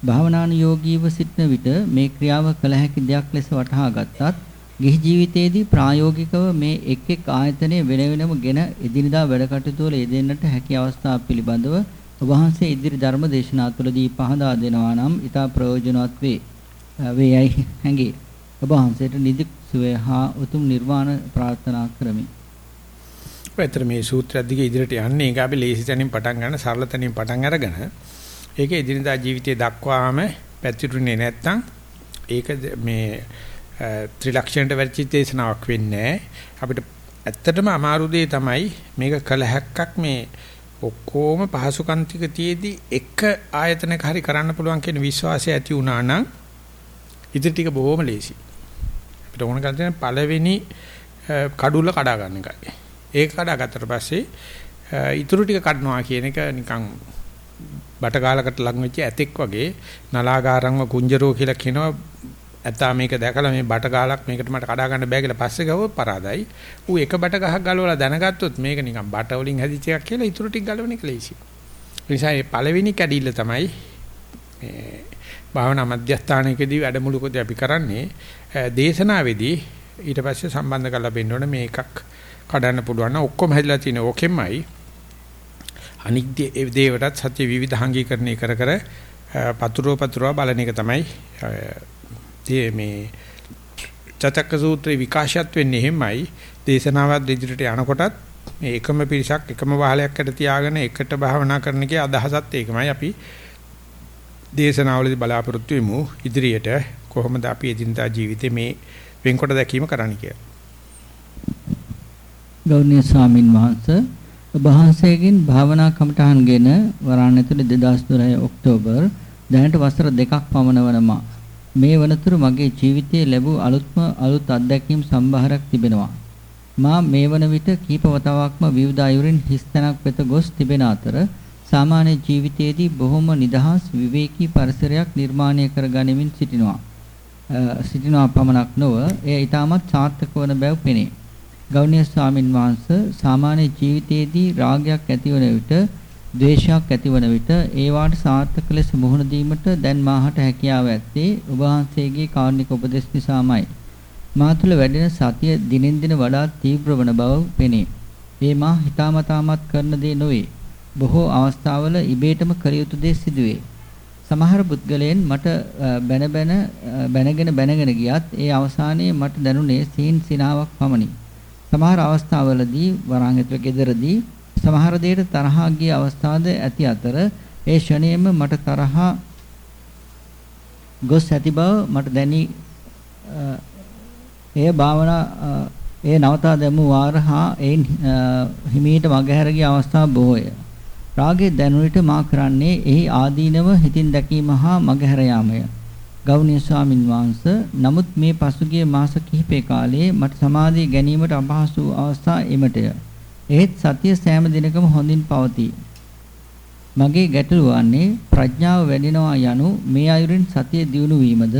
භාවනානුයෝගීව සිටන විට මේ ක්‍රියාව කළ හැකි දෙයක් ලෙස වටහා ගත්තත් ගිහි ජීවිතයේදී ප්‍රායෝගිකව මේ එක් එක් ආයතනයේ වෙන වෙනම ගෙන එදිනදා වැඩ කටයුතු වල යෙදෙන්නට හැකි අවස්ථා පිළිබඳව ඔබ වහන්සේ ඉදිරි ධර්ම දේශනා තුළදී පහදා දෙනවා නම් ඊට ප්‍රයෝජනවත් වේ. වේයයි හැඟේ. ඔබ වහන්සේට නිදුක් සුවය හා උතුම් නිර්වාණ ප්‍රාර්ථනා කරමි. ඔයතර මේ සූත්‍රය දිගේ ඉදිරියට යන්නේ ඒක අපි ලේසි තැනින් පටන් ගන්න සරල තැනින් පටන් අරගෙන ඒක එදිනදා ජීවිතයේ දක්වාම පැතිරුනේ නැත්තම් ඒක මේ ත්‍රිලක්ෂණයට වැඩිච දේශනාවක් වෙන්නේ අපිට ඇත්තටම අමාරු දේ තමයි මේක කළ හැක්කක් මේ ඔක්කොම පහසුකම් ටික තියේදී එක ආයතනයක හරි කරන්න පුළුවන් කියන විශ්වාසය ඇති වුණා නම් ඉතින් ටික බොහොම ලේසි. අපිට ඕන කරන්නේ පළවෙනි කඩුල කඩා ගන්න එකයි. ඒක කඩාගත්තට පස්සේ ඉතුරු ටික කඩනවා කියන එක නිකන් බටගාලකට ලඟ වෙච්ච ඇතෙක් වගේ නලාගාරංව කුංජරෝ කියලා කියනවා ඇත්තා මේක දැකලා මේ බටගාලක් මේකට මට කඩා ගන්න බෑ කියලා පස්සේ ගවෝ පරාදයි. ඌ එක බට ගහක් ගලවලා දැනගත්තොත් මේක නිකන් බට වලින් හැදිච්ච එකක් කියලා ඉතුරු ටික ගලවන එක ලේසි. ඒ නිසා මේ පළවෙනි කැඩිල්ල තමයි මේ භාවනා මධ්‍යස්ථානයකදී වැඩමුළුකදී අපි කරන්නේ දේශනාවේදී ඊට පස්සේ සම්බන්ධ කරලා බෙන්න ඕනේ මේ එකක් කඩන්න පුළුවන්. නම් ඔක්කොම හැදිලා තියෙන ඕකෙමයි. අනික් දේවටත් සත්‍ය විවිධාංගීකරණය කර කර පතුරව පතුරව බලන එක තමයි මේ චතක සූත්‍රේ විකාශයත් වෙන්නේ එහෙමයි. දේශනාවත් ඉදිරියට යනකොටත් මේ එකම පිරිසක් එකම වහලයක්කට තියාගෙන එකට භාවනා කරන එකේ අදහසත් ඒකමයි. අපි දේශනාවලදී බලාපොරොත්තු වෙමු ඉදිරියට කොහොමද අපි එදිනදා ජීවිතේ මේ වෙන්කොට දැකීම කරන්න කියලා. ගෞරවනීය ස්වාමින් වහන්සේ ඔබ වහන්සේගෙන් භාවනා කමටහන්ගෙන වරාණ ඇතුළේ 2012 ඔක්තෝබර් දැනට වසර දෙකක් පමණ වනවා. මේ වනතුරු මගේ ජීවිතයේ ලැබූ අලුත්ම අලුත් අත්දැකීම් සම්භාරයක් තිබෙනවා. මා මේ වන විට කීප වතාවක්ම විවිධ අයුරින් හිස්තැනක් වෙත ගොස් තිබෙන අතර සාමාන්‍ය ජීවිතයේදී බොහොම නිදහස් විවේකී පරිසරයක් නිර්මාණය කර ගනිමින් සිටිනවා. සිටිනවා පමණක් නොව එය ඊටමත් සාර්ථක වන බව පෙනේ. ගෞණීය ස්වාමින් වහන්සේ සාමාන්‍ය ජීවිතයේදී රාගයක් ඇතිවන විට ද්වේෂයක් ඇතිවන විට ඒවාට සාර්ථක ලෙස මුහුණ දීමට දැන් මාහට හැකියාව ඇත්තේ ඔබ වහන්සේගේ කාරුණික උපදෙස් නිසාමයි. මා තුළ වැඩෙන සතිය දිනෙන් දින වඩා තීව්‍ර වන බව පෙනේ. මේ මා හිතාමතාමත් කරන දේ නොවේ. බොහෝ අවස්ථාවල ඉබේටම කළ යුතු දේ සිදුවේ. සමහර පුද්ගලයන් මට බැන බැන බැනගෙන බැනගෙන ගියත් ඒ අවසානයේ මට දැනුනේ සීන් සිනාවක් පමණි. සමහර අවස්ථාවලදී වරාන් ඇතුළේ ගෙදරදී සමහර දෙයට තරහා ගිය අවස්ථාද ඇති අතර ඒ ෂණයෙම මට තරහා ගොස් ඇති බව මට දැනි එය භාවනා ඒ නවතා දැමු වාර හා එයින් හිමීට මගහැර ගිය අවස්ථා බොහෝය. රාගයේ දැනුනිට මා කරන්නේ එහි ආදීනව හිතින් දැකීම හා මගහැර යාමය. ගෞණීය ස්වාමින් වහන්සේ නමුත් මේ පසුගිය මාස කිහිපය කාලයේ මට සමාධිය ගැනීමට අපහසු අවස්ථා එමටය. ඒත් සතිය සෑම දිනකම හොඳින් පවතී. මගේ ගැටලුව වන්නේ ප්‍රඥාව වැඩෙනවා යනු මේ අයුරින් සතිය දියුණු වීමද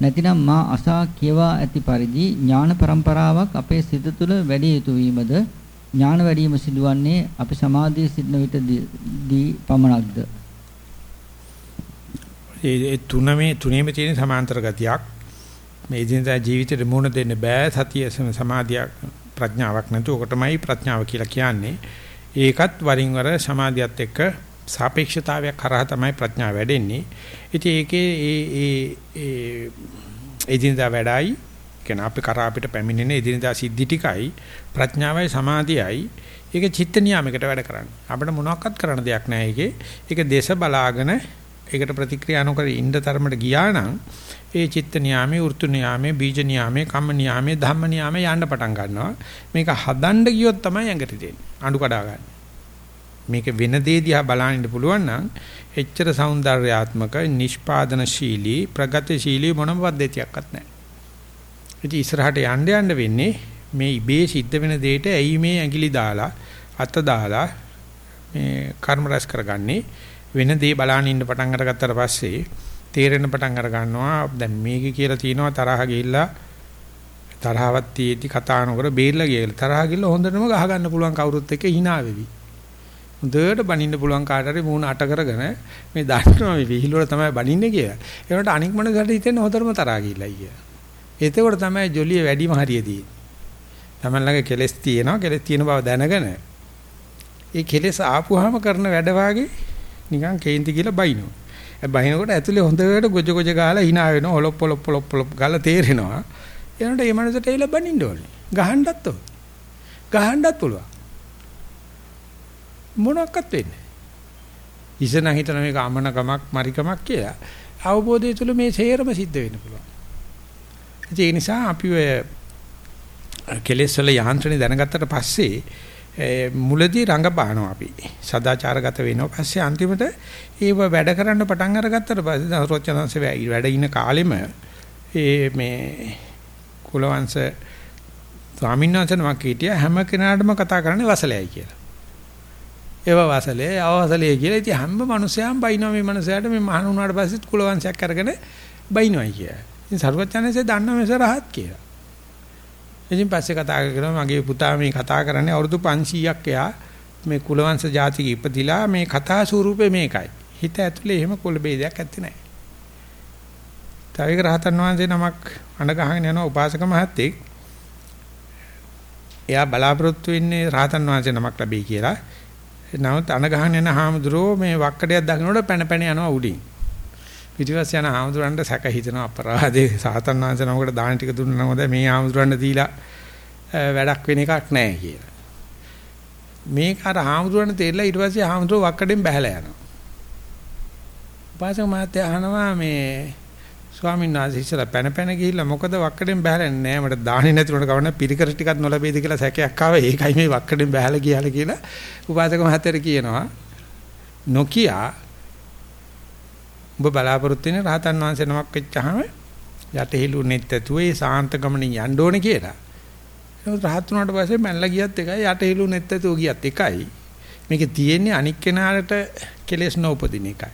නැතිනම් මා අසා කියවා ඇති පරිදි ඥාන પરම්පරාවක් අපේ සිත තුළ වැඩි යුතු වීමද ඥාන වැඩිම සිදුවන්නේ අපි සමාධියේ සිටින විටදී පමණක්ද ඒ තුනමේ තුනේම තියෙන සමාන්තර ගතියක්. මේ ඉදිනදා ජීවිතේට මුහුණ දෙන්න බෑ සතිය සමාධියක් ප්‍රඥාවක් නැතු. ඔකටමයි ප්‍රඥාව කියලා කියන්නේ. ඒකත් වරින් වර සමාධියත් එක්ක සාපේක්ෂතාවයක් කරා තමයි ප්‍රඥාව වැඩෙන්නේ. ඉතින් ඒකේ ඒ ඒ ඒ එදිනදා වැඩයි කියන අපි කරා අපිට පැමිණෙන එදිනදා සිද්ධි ටිකයි ප්‍රඥාවයි සමාධියයි ඒක චිත්ත නියාමයකට වැඩ කරන්නේ. අපිට මොනවත් කරන්න දෙයක් නැහැ ඒකේ. ඒක දේශ බලාගෙන ඒකට ප්‍රතික්‍රියා නොකර ඉන්න තරමට ගියා නම් ඒ චිත්ත නියාමයේ, වෘත්තු නියාමයේ, බීජ නියාමයේ, කම්ම නියාමයේ, ධම්ම නියාමයේ යන්න පටන් ගන්නවා. මේක හදන්න ගියොත් තමයි ඇඟට දෙන්නේ. අඬ කඩා ගන්න. මේක වෙන දේ දිහා බලන්න පුළුවන් නම් එච්චර సౌందర్యාත්මක, නිෂ්පාදනශීලී, ප්‍රගතිශීලී මොනම පද්ධතියක්වත් නැහැ. ඉතින් ඉස්සරහට යන්න යන්න වෙන්නේ මේ ඉබේ සිද්ධ වෙන දෙයට ඇයි මේ ඇඟිලි දාලා අත දාලා මේ කර්ම රැස් කරගන්නේ වෙන දේ බලන්න ඉන්න පටන් අරගත්තට පස්සේ තේරෙන පටන් අර ගන්නවා දැන් මේක කියලා තියෙනවා තරහ ගිහිල්ලා තරහවත් තියෙද්දි කතා නොකර බේරලා ගියලා තරහ ගිහිල්ලා හොඳටම ගහ ගන්න පුළුවන් කවුරුත් එක්ක hina වෙවි. හොඳට බනින්න පුළුවන් කාට හරි මූණ අට කරගෙන මේ දන්නවා මේ විහිළුවල තමයි බනින්නේ කියලා. ඒකට අනික් මනසට හිතෙන හොඳටම තරහ ගිහිල්ලා කියලා. එතකොට තමයි ජොලිය වැඩිම හරියදී. තමන් ළඟ කෙලස් තියෙනවා කෙලස් තියෙන බව දැනගෙන ඒ කෙලස් ආපුවාම කරන වැඩ වාගේ නිකන් කේන්ති කියලා බයිනවා. ඒ බයිනකොට ඇතුලේ හොඳට ගොජ ගොජ ගාලා hina වෙනවා. ඔලොප් ඔලොප් ඔලොප් ඔලොප් ගාලා තේරෙනවා. එනකොට ඒ මනසට එයිලා බනින්න ඕනේ. ගහන්නත් ඕනේ. ගහන්නත් පුළුවන්. මොනක්වත් වෙන්නේ ඉසන හිතන මේක අමනකමක් මරිකමක් කියලා අවබෝධය තුළ මේ සේරම සිද්ධ වෙන්න පුළුවන්. ඒ නිසා අපි ඔය කෙලෙස් වල යාන්ත්‍රණය දැනගත්තට පස්සේ මුලදී රංගපානවා අපි. සදාචාරගත වෙනවා. පස්සේ අන්තිමට ඒව වැඩ කරන්න පටන් අරගත්තට පස්සේ රොච්චනංශ වැඩ ඉන කාලෙම ඒ මේ කුලවංශ ස්වාමීන් වහන්සේ නමක් හිටියා හැම කෙනාටම කතා කරන්නේ වසලයයි කියලා. ඒව වසලේ අවසලේ කියලා ඉතින් හැම මිනිසයාම බයිනවා මේ මිනිසයාට මේ මහණ වුණාට පස්සෙත් කුලවංශයක් අරගෙන බයිනවයි කියලා. ඉතින් සරුවචනන්සේ දන්නා මේස රහත් කියලා. ඉතින් පස්සේ කතා කරනවා මගේ පුතා මේ කතා කරන්නේ අවුරුදු 500ක් එයා මේ කුලවංශ ජාතික ඉපදිලා මේ කතා ස්වරූපේ මේකයි. හිත ඇතුලේ එහෙම කුල ભેදයක් ඇත්තේ නැහැ. තව එක රහතන් වහන්සේ නමක් අඬ ගහගෙන යන උපාසක මහත්තයෙක් එයා බලාපොරොත්තු වෙන්නේ රහතන් වහන්සේ නමක් ලැබෙයි කියලා. නමුත් අන ගහන යන හාමුදුරුවෝ මේ වක්කඩයක් දකින්නකොට පැන පැන යනවා උඩින්. පිටිපස්ස යන හාමුදුරන්ට සැක හිතෙනවා අපරාධේ. සාතන් වහන්සේ නමකට දාන ටික දුන්නා නම් හොඳයි. මේ හාමුදුරන්ට දීලා වැඩක් වෙන එකක් නැහැ කියලා. මේක අර හාමුදුරන්ට තේරලා ඊට පස්සේ හාමුදුරුවෝ වක්කඩෙන් බහැලා යනවා. උපාසක මහත්තයා අහනවා මේ ස්වාමීන් වහන්සේ ඉස්සලා පැන පැන ගිහිල්ලා මොකද වක්කඩෙන් බහැලා නෑ මට දාන්නේ නැතිවට කවන්න පිරිකර ටිකක් නොලැබෙයිද කියලා සැකයක් ආවා. ඒකයි මේ වක්කඩෙන් බහැලා ගියාලා කියලා උපාසක මහත්තයා කියනවා. නොකියා ඔබ බලාපොරොත්තු වෙන රහතන් වහන්සේ නමක් වෙච්චාම යටහිලු නෙත් ඇතුව ඒ සාන්ත ගමනින් යන්න ඕනේ කියලා. ඒක රහත් වුණාට පස්සේ මැනලා ගියත් එකයි යටහිලු නෙත් ඇතුව ගියත් එකයි. මේකේ තියෙන්නේ අනික් කෙනාට කෙලෙස් නොඋපදින එකයි.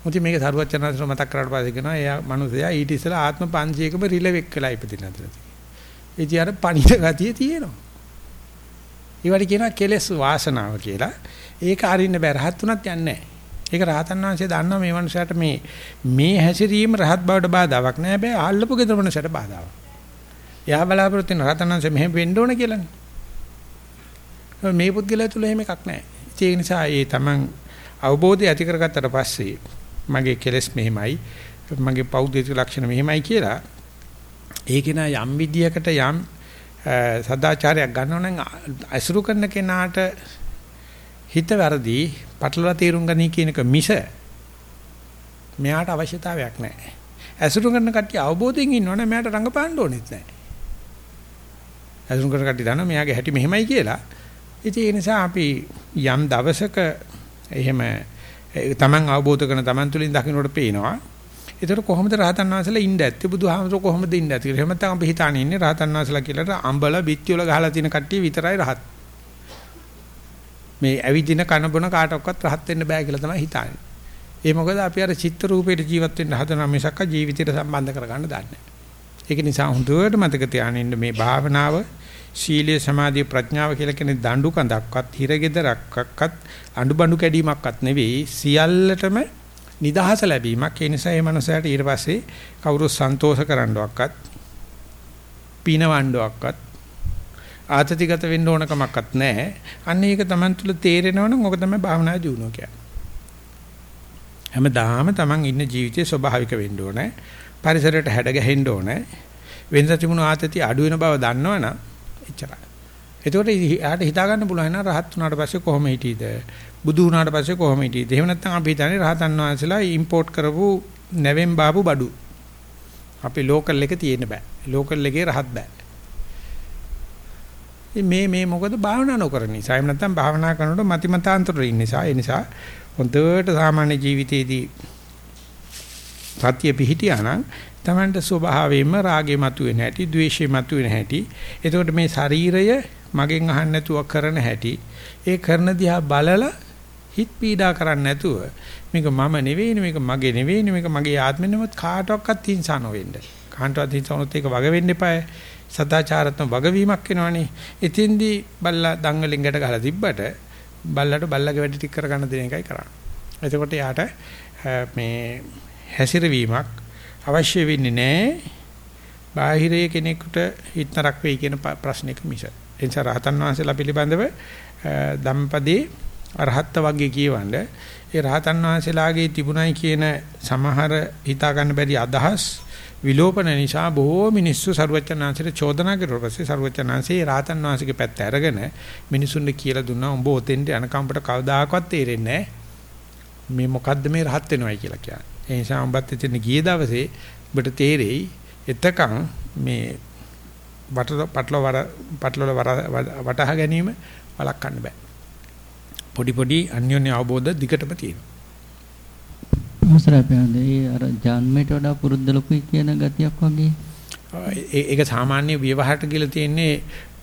මුති මේක සරුවචනන්සර මතක් කරලා පස්සේ කියනවා එයා මිනිසයා ඊට ඉස්සෙල්ලා ආත්ම 500කම රිලෙවෙක් වෙලා ඉපදින අතර. ඒ කිය අර පණිත ගතිය තියෙනවා. ඒවට කියනවා කෙලෙස් වාසනාව කියලා. ඒක අරින්න බෑ රහත් උනත් යන්නේ නැහැ. ඒක රහතන් වහන්සේ දන්නවා මේ මනුස්සයාට මේ මේ හැසිරීම රහත් බවට බාධාවක් නෑ බෑ ආල්ලපු ගෙදර මනුස්සයාට බාධාවක්. එයා බලාපොරොත්තු වෙන රහතන් වහන්සේ මෙහෙම වෙන්න ඕන කියලානේ. මේ පුද්ගලයා තුල එහෙම එකක් නෑ. ඒ නිසා ඒ තමන් අවබෝධය ඇති කරගත්තට පස්සේ මගේ කෙලෙස් මෙහෙමයි මගේ පෞද්ගලික ලක්ෂණ මෙහෙමයි කියලා ඒක නා යම් විදියකට යම් සදාචාරයක් ගන්නව නම් අසුරු කරන කෙනාට හිත වැරදි පටලවා තීරුම් ගනී කියන එක මිස මෙයාට අවශ්‍යතාවයක් නැහැ. අසුරු කරන කට්ටිය අවබෝධයෙන් ඉන්නවනේ මෙයාට රඟපාන්න ඕනෙත් නැහැ. අසුරු කරන කට්ටිය දන්නවා මෙයාගේ හැටි මෙහෙමයි කියලා. ඉතින් ඒ නිසා අපි යම් දවසක එහෙම තමන් අවබෝධ කරන තමන් තුළින් දකින්නට පේනවා. ඒතර කොහොමද රහතන් වහන්සේලා ඉන්න ඇත්තේ බුදුහාමසෝ කොහොමද ඉන්න ඇත්තේ එහෙම නැත්නම් අපි හිතානේ ඉන්නේ රහතන් වහන්සේලා කියලා අඹල බිත්ති වල ගහලා තියෙන කට්ටිය විතරයි රහත්. මේ ඇවිදින කන බොන කාටවත් රහත් වෙන්න බෑ කියලා තමයි හිතන්නේ. ඒ මොකද අපි අර චිත්ත රූපේට ජීවත් වෙන්න හදන මිසක් ජීවිතයට සම්බන්ධ කරගන්න දන්නේ ඒක නිසා හොඳට මතක තියාගන්න මේ භාවනාව ශීලයේ සමාධිය ප්‍රඥාව කියලා කියන දඬු කඳක්වත් හිරගෙදරක්වත් අඬු බඬු කැඩීමක්වත් නෙවෙයි සියල්ලටම නිදහස ලැබීමක් ඒ නිසා මේ මනසට ඊට පස්සේ කවුරු සන්තෝෂ කරන්නවක්වත් පිනවන්නවක්වත් ආතතිගත වෙන්න ඕන කමක්වත් නැහැ. අන්න ඒක Taman තුල තේරෙනවනම් ඕක තමයි භාවනා ජීවණය කියන්නේ. හැමදාම Taman ඉන්න ජීවිතයේ ස්වභාවික වෙන්න ඕනේ. පරිසරයට හැඩ ගැහෙන්න ඕනේ. වෙනස තිබුණු ආතති අඩු වෙන බව දන්නවනම් එච්චරයි. එතකොට යාට හිතා ගන්න පුළුවන් නේද රහත් වුණාට පස්සේ කොහොම හිටීද? බුදු වුණාට පස්සේ කොහොම හිටීද? එහෙම නැත්නම් අපි හිතන්නේ රහතන් වහන්සේලා ඉම්පෝට් කරපු නැවෙන් බාපු බඩු. අපි ලෝකල් එක තියෙන්න බෑ. ලෝකල් එකේ රහත් බෑ. මේ මේ මොකද භාවනා නොකරන නිසා එහෙම නැත්නම් භාවනා කරනකොට මතිමතාන්තර ඉන්න නිසා ඒ නිසා හොඳට සාමාන්‍ය ජීවිතයේදී සත්‍ය පිහිටියා නම් තමන්ට ස්වභාවයෙන්ම රාගේ මතුවෙන හැටි, ද්වේෂේ මතුවෙන හැටි. එතකොට මේ ශරීරය මගෙන් අහන්න නැතුව කරන හැටි, ඒ කරන දිහා බලලා හිත පීඩා කරන්නේ නැතුව මේක මම නෙවෙයිනේ මේක මගේ නෙවෙයිනේ මේක මගේ ආත්මෙ නෙමෙත් කාටවත් හිංසා නොවෙන්න. කාටවත් හිංසා නොත් ඒක වග වෙන්න එපා. සදාචාරත්ම වගවීමක් වෙනවනේ. එතෙන්දී බල්ලා දංගලෙන් ගැට ගහලා තිබ්බට බල්ලට බල්ලගේ වැඩ ටික කරගන්න දෙන එකයි කරන්නේ. එතකොට යාට මේ හැසිරවීමක් අවශ්‍ය වෙන්නේ නැහැ. බාහිරයේ කෙනෙකුට හිටනරක් වෙයි කියන ප්‍රශ්නයක මිස. එනිසා රහතන් වහන්සේලා පිළිබඳව ධම්පදේ අරහත් වර්ගයේ කියවන්නේ ඒ රහතන් වහන්සේලාගේ තිබුණයි කියන සමහර හිතා ගන්න බැරි අදහස් විලෝපන නිසා බොහෝ මිනිස්සු සරුවචනාංශයට චෝදනා කරුවා පස්සේ සරුවචනාංශයේ රාතන් වහන්සේගේ පැත්ත අරගෙන මිනිසුන්ට කියලා දුන්නා උඹ ඔතෙන්ට යනකම්පට කවදාකවත් තේරෙන්නේ මේ මොකද්ද මේ රහත් වෙනවයි කියලා කියන්නේ. ඒ නිසා උඹත් එතන ගිය දවසේ ඔබට තේරෙයි එතකන් මේ වටල පටල වර පටල වටහා ගැනීම වළක්වන්න බෑ. පොඩි පොඩි අන්‍යෝන්‍ය අවබෝධ දිගටම තියෙනවා. අවසරයි පෑන්ද ඒ අර ජන්මයට වඩා පුරුද්ද ලොකුයි කියන ගතියක් වගේ. ඒක සාමාන්‍ය ව්‍යවහාරට කියලා තියෙන්නේ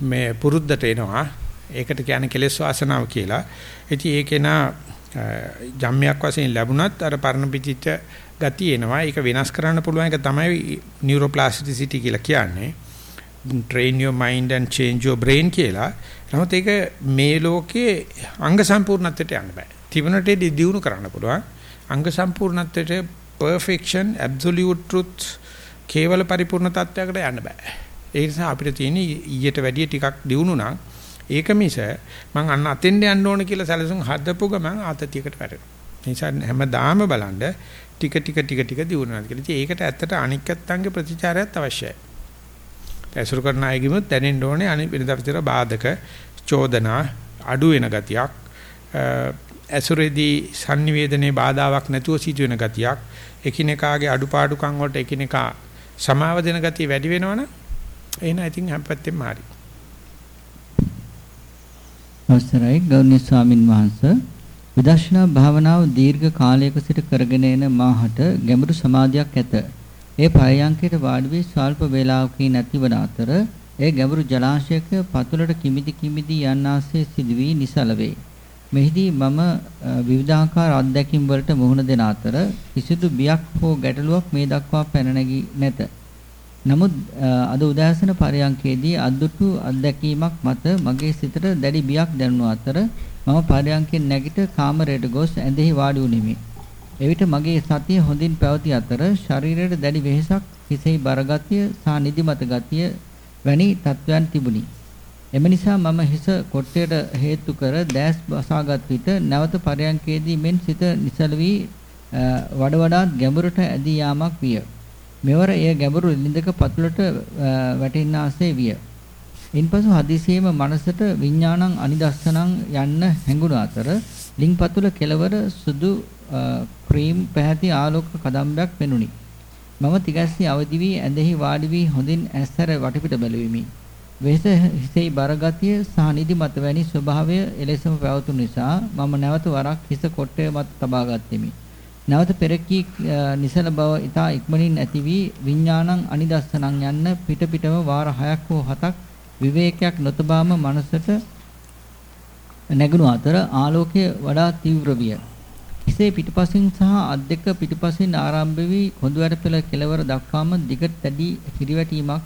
මේ පුරුද්දට එනවා. ඒකට කියන්නේ කෙලෙස් වාසනාව කියලා. ඉතින් ඒකේ නා ජම්මයක් වශයෙන් ලැබුණත් අර පරණ පිටිච්ච ගතිය එනවා. ඒක වෙනස් කරන්න පුළුවන්. එක තමයි නියුරෝප්ලාස්ටිසිටි කියලා කියන්නේ. Train your mind and change your brain කියලා. නමුත් ඒක මේ ලෝකයේ අංග සම්පූර්ණත්වයට යන්න බෑ. තිබුණට දියුණු කරන්න පුළුවන්. අංග සම්පූර්ණත්වයට perfection absolute truth කේවල පරිපූර්ණ තත්වයකට යන්න බෑ. ඒ නිසා අපිට තියෙන ඊට වැඩිය ටිකක් දියුණු නම් ඒක මිස මං අන්න අතෙන්ද යන්න ඕන කියලා සැලසුම් හදපු ගමන් ආතතියකට වැටෙනවා. ඒ නිසා හැමදාම බලන්න ටික ටික ටික ටික දියුණුවනවා කියලා. ඉතින් ඒකට ඇත්තට අනික්කත්තන්ගේ ප්‍රතිචාරයත් අවශ්‍යයි. ඇසුරු කරන අයගෙමුත් දැනෙන්න ඕනේ අනිත් වෙනදා විතර බාධක චෝදනා අඩු වෙන ගතියක් ඇසුරේදී sannivedanaye බාධාවක් නැතුව සිදුවෙන ගතියක් එකිනෙකාගේ අඩුපාඩුකම් වලට එකිනෙකා සමාව දෙන ගතිය වැඩි වෙනවනම් එහෙනම් ඉතින් හැම පැත්තෙම හරි. අවසරයි ගෞරවනීය ස්වාමින් වහන්සේ විදර්ශනා භාවනාව දීර්ඝ කාලයක සිට කරගෙන එන මාහට ගැඹුරු සමාධියක් ඇත. ඒ පරයන්කයට වාඩි වී ස්වල්ප වේලාවකින් නැතිවන අතර ඒ ගැඹුරු ජලාශයක පතුලට කිමිදි කිමිදි යන්නාසේ සිදුවී නිසල වේ. මෙහිදී මම විවිධාකාර අත්දැකීම් වලට මුහුණ දෙන අතර කිසිදු බියක් හෝ ගැටලුවක් මේ දක්වා පැන නැත. නමුත් අද උදෑසන පරයන්කේදී අද්දුටු අත්දැකීමක් මත මගේ සිතට දැඩි බියක් දැනුණු අතර මම පරයන්කෙන් නැගිට කාමරයට ගොස් ඇඳෙහි වාඩි වුනිමි. එවිට මගේ සතිය හොඳින් පැවති අතර ශරීරයට දැඩි වෙහෙසක්, හිසෙහි බරගතිය සහ නිදිමත ගතිය වැනි තත්වයන් තිබුණි. එම නිසා මම හිස කොට්ටයට හේතු කර දැස් බසාගත් විට නැවත පරයන්කේදී මෙන් සිත නිසල වී වඩ වඩාත් ගැඹුරට ඇදී යාමක් විය. මෙවර එය ගැඹුරු ලිඳක පතුලට වැටෙන්නාසේ විය. ඉන්පසු හදිසියෙම මනසට විඥානං අනිදස්සනං යන්න හැඟුණ අතර ලිං පතුල කෙලවර සුදු ක්‍රීම් පැහැති ආලෝක කදම්බයක් පෙනුනි. මම තිගැස්සී අවදි වී ඇඳෙහි වාඩි වී හොඳින් ඇස්සර වටපිට බැලුවෙමි. වෙහස හිසෙහි බරගතිය සහ නිදිමත වැනි ස්වභාවය එලෙසම පැවතුණු නිසා මම නැවත වරක් හිස කොට්ටය මත තබා ගත්ෙමි. නැවත පෙරකී නිසල බව ඊතා ඉක්මනින් ඇති වී විඥානං අනිදස්සනං යන්න පිට පිටම වාර 6ක් හෝ 7ක් විවේකයක් නොතබාම මනසට නැගුණු අතර ආලෝකය වඩා තීව්‍ර විය. හිසේ පිටපසින් සහ අත් දෙක පිටපසින් ආරම්භ වී කොඳුවැට පෙළ කෙළවර දක්වාම දිගට දැඩි හිරිවැටීමක්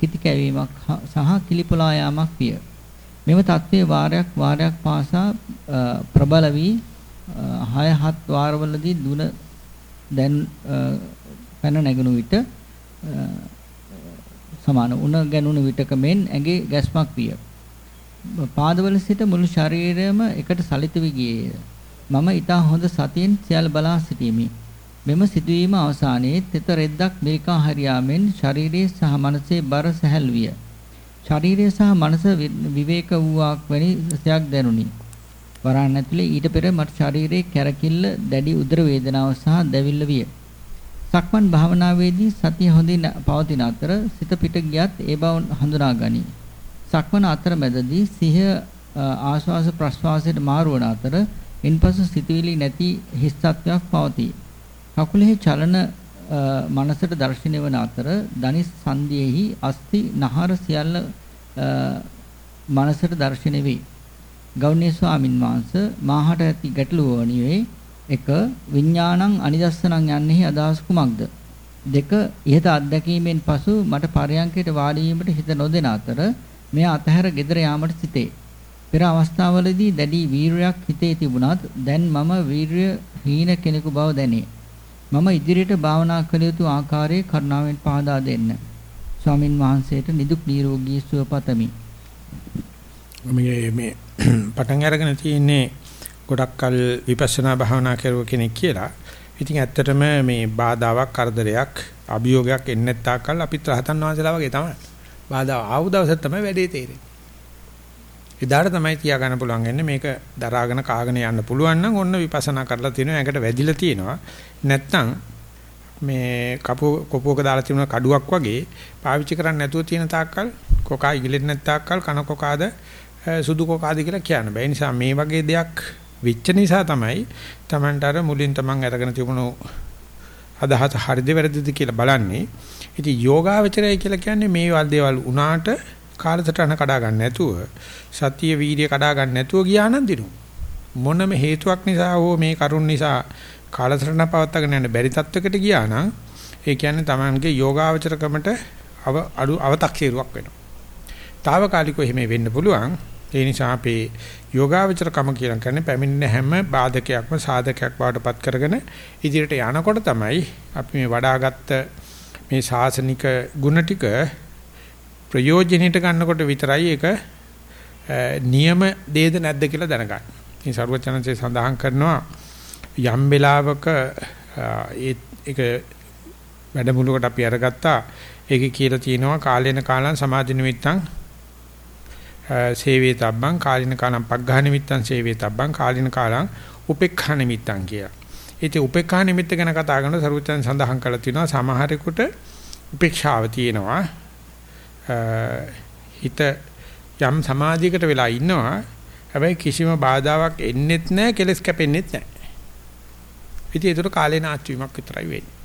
කිති කැවීමක් සහ කිලිපොලා යාමක් විය. මෙම தત્ත්වයේ වාරයක් වාරයක් පාසා ප්‍රබල වී 6 7 වාරවලදී දුන දැන් පැන නැගුණු විට සමාන උණ ගැනුණු විටක මෙන් ඇඟේ ගැස්මක් විය. පාදවල සිට මුළු ශරීරයම එකට සලිත වී ගියේය. මම ඊට හොඳ සතියෙන් සියල්ල බලා සිටීමේ මෙම සිදුවීම අවසානයේ තෙත රෙද්දක් මිරිකා හරියාමෙන් ශරීරයේ සහ මනසේ බර සැහැල් විය. ශරීරය සහ මනස විවේක වූවක් වැනි සයක් දැනුනි. වරාන් ඇතුලේ ඊට පෙර මට ශරීරයේ කැරකිල්ල දැඩි උදර වේදනාව සහ දැවිල්ල විය. සක්මන් භාවනාවේදී සතිය හොඳින් පවතින අතර සිත පිට ගියත් ඒ බව හඳුනා ගනී. සක්මන අතරමැදදී සිහිය ආශ්වාස ප්‍රශ්වාසයට මාරු වන අතර ඉන්පසු සිතුවිලි නැති හිස් තත්වයක් පවතී. කකුලෙහි චලන මනසට දැర్శණය වන අතර ධනිස් සංධියේහි අස්ති නහර සියල්ල මනසට දැర్శණය වේ. ගෞණීය ස්වාමින් වහන්සේ මාහට ඇති ගැටලුව වනියේ එක විඥාණං අනිදස්සනං යන්නේහි අදහස් කුමක්ද? දෙක ඉහත අත්දැකීමෙන් පසු මට පරයන්කයට වාඩි හිත නොදෙන අතර මෙය අතහැර gedera යාමට සිටේ. පෙර අවස්ථාවලදී දැඩි වීරයක් හිතේ තිබුණත් දැන් මම වීරය හීන කෙනෙකු බව දැනේ. මම ඉදිරියට භාවනා කළ යුතු ආකාරයේ කරුණාවෙන් පහදා දෙන්න. ස්වාමින් වහන්සේට නිදුක් නිරෝගී සුව පතමි. මේ මේ පටන් අරගෙන තියෙන්නේ ගොඩක් කල් විපස්සනා භාවනා කරුව කෙනෙක් කියලා. ඉතින් ඇත්තටම මේ බාධාවක් කරදරයක් අභියෝගයක් එන්නේ නැත්තාකල් අපිත් රහතන් වහන්සේලා වගේ තමයි. බාධා ආව දවසට තමයි වැඩේ තේරෙන්නේ. එදාට තමයි තියා ගන්න පුළුවන් වෙන්නේ මේක දරාගෙන කාගෙන යන්න පුළුවන් නම් ඔන්න විපස්සනා කරලා තියෙනවා ඇඟට වැදිලා තියෙනවා. නැත්තම් මේ කපු කොපුවක දාලා තියෙන කඩුවක් වගේ පාවිච්චි කරන්නේ නැතුව තියෙන තාක්කල් කොකා ඉගිලෙන්නේ නැත්තාක්කල් කන කොකාද සුදු කොකාද කියලා කියන්න බෑ. ඒ නිසා මේ වගේ දෙයක් වෙච්ච නිසා තමයි Tamanට අර මුලින් Taman අරගෙන තිබුණු අදහස හරිද වැරදිද කියලා බලන්නේ. ඉතින් යෝගාවචරය කියලා කියන්නේ මේ වල් දේවල් උනාට කාලසටහන කඩා ගන්න නැතුව සතිය වීර්ය කඩා ගන්න නැතුව ගියා නම් දිනු. මොනම හේතුවක් නිසා හෝ මේ කරුණ නිසා කාලසටහන පවත්වාගෙන යන්න බැරි තත්වයකට ගියා නම් ඒ කියන්නේ Tamanගේ යෝගාවචරකමට අව අඩු අව탁සීරුවක් වෙනවා. తాවකාලිකව එහෙම වෙන්න පුළුවන්. ඒ නිසා අපේ යෝගාවචරකම කියලා කියන්නේ පැමිණෙන හැම බාධකයක්ම සාධකයක් බවට පත් කරගෙන ඉදිරියට යනකොට තමයි අපි මේ වඩාගත්ත මේ සාසනික ගුණ ටික ප්‍රයෝජනෙට ගන්නකොට විතරයි ඒක නියම දේද නැද්ද කියලා දැනගන්න. ඉතින් සරුවචනන්සේ සඳහන් කරනවා යම් වෙලාවක ඒක වැඩමුළුවකට අපි අරගත්තා ඒකේ කියලා තියෙනවා කාලේන කාලං සමාධි නිමිත්තං සේවේ තබ්බං කාලින කාලං පග්ඝා නිමිත්තං සේවේ තබ්බං කාලින කාලං උපේක්ඛා නිමිත්තං කියලා. ඉතින් උපේක්ඛා නිමිත්ත ගැන කතා කරනකොට සරුවචන සඳහන් කරලා තිනවා සමහරෙකුට උපේක්ෂාව තියෙනවා. හිත යම් සමාධියකට වෙලා ඉන්නවා. හැබැයි කිසිම බාධාවක් එන්නෙත් නැහැ කෙලස් කැපෙන්නෙත් නැහැ. ඉතින් ඒතර කාලේ නාස්තිවීමක් විතරයි වෙන්නේ.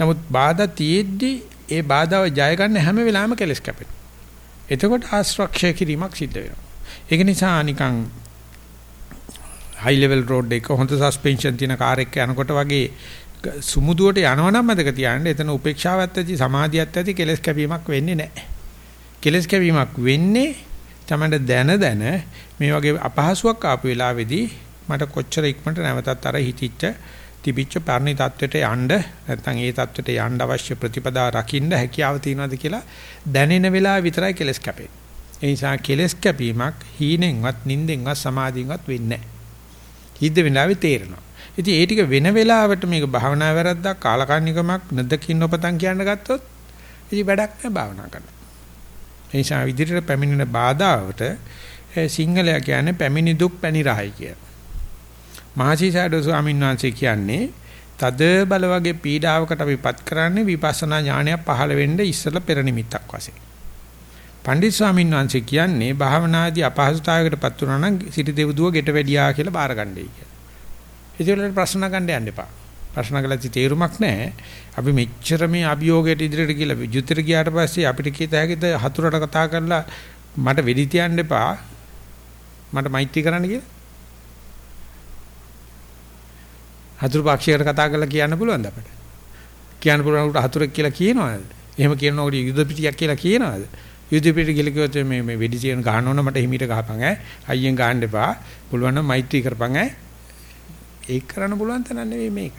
නමුත් බාධා තියෙද්දි ඒ බාධාව ජය ගන්න හැම වෙලාවෙම කෙලස් කැපෙනවා. එතකොට ආශ්‍රක්ෂය කිරීමක් සිද්ධ වෙනවා. ඒක නිසා නිකන් හයි ලෙවල් රෝඩ් එක හොඳ සස්පෙන්ෂන් තියෙන කාර් එකක යනකොට වගේ සුමුදුවට යනවනම් මතක තියාගන්න එතන උපේක්ෂාවත් ඇති සමාධියත් ඇති කෙලස් කැපීමක් වෙන්නේ නැහැ. කෙලස් කැවීමක් වෙන්නේ තමයි දැන දැන මේ වගේ අපහසුාවක් ආපු වෙලාවේදී මට කොච්චර ඉක්මනට නැවතත් අර හිතිච්ච තිබිච්ච පරිණි தത്വෙට යන්න නැත්නම් ඒ தത്വෙට යන්න අවශ්‍ය ප්‍රතිපදා රකින්න හැකියාව තියනවාද කියලා දැනෙන වෙලාව විතරයි කෙලස් කැපේ. ඒ නිසා කෙලස් කැපීමක් හීනෙන්වත් නිින්දෙන්වත් සමාධියෙන්වත් වෙන්නේ නැහැ. හිත වෙනාවේ තේරෙනවා. ඉතින් ඒ ටික වෙන වෙලාවට මේක භාවනා වැරද්දක් කාලකන්නිකමක් නැදකින් නොපතන් කියන්න ගත්තොත් ඉතින් වැඩක් නැහැ භාවනා කරන්න. ඒ නිසා විදිහට පැමිණෙන බාධාවට සිංහලයා කියන්නේ පැමිණි දුක් පැණි රහයි කියලා. මහසිසාරද ස්වාමීන් වහන්සේ කියන්නේ තද බල වගේ පීඩාවකට අපිපත් කරන්නේ විපස්සනා ඥානයක් පහළ වෙන්න ඉස්සලා පෙර නිමිත්තක් වශයෙන්. පණ්ඩිත ස්වාමීන් වහන්සේ කියන්නේ භාවනාදී අපහසුතාවයකටපත් වුණා නම් සිටි දෙව්දුව ගෙට වැඩියා කියලා බාරගන්නයි කියලා. ඒකවල ප්‍රශ්න ගන්න යන්න එපා. ප්‍රශ්න කළා තේරුමක් නැහැ. අපි මෙච්චර මේ අභියෝගයට ඉදිරියට ගිහලා විජුතර ගියාට පස්සේ අපිට කීත හැකිද හතුරට කතා කරලා මට වෙඩි තියන්න එපා. මට මෛත්‍රී කරන්න කියලා. හතුරු පක්ෂයකට කතා කරලා කියන්න පුළුවන්ද අපිට? කියන්න පුළුවන් උට හතුරෙක් කියලා කියනවද? එහෙම කියනකොට යුද පිටියක් කියලා කියනවද? යුද පිටිය කියලා කිව්වොත් මේ මේ වෙඩි තියන ගහන්න ඕන මට හිමීට ගහපන් ඈ. අයියෙන් ගහන්න එපා. පුළුවන් නම් මෛත්‍රී කරපන් ඈ. ඒක කරන්න පුළුවන් තැන නෙවෙයි මේක.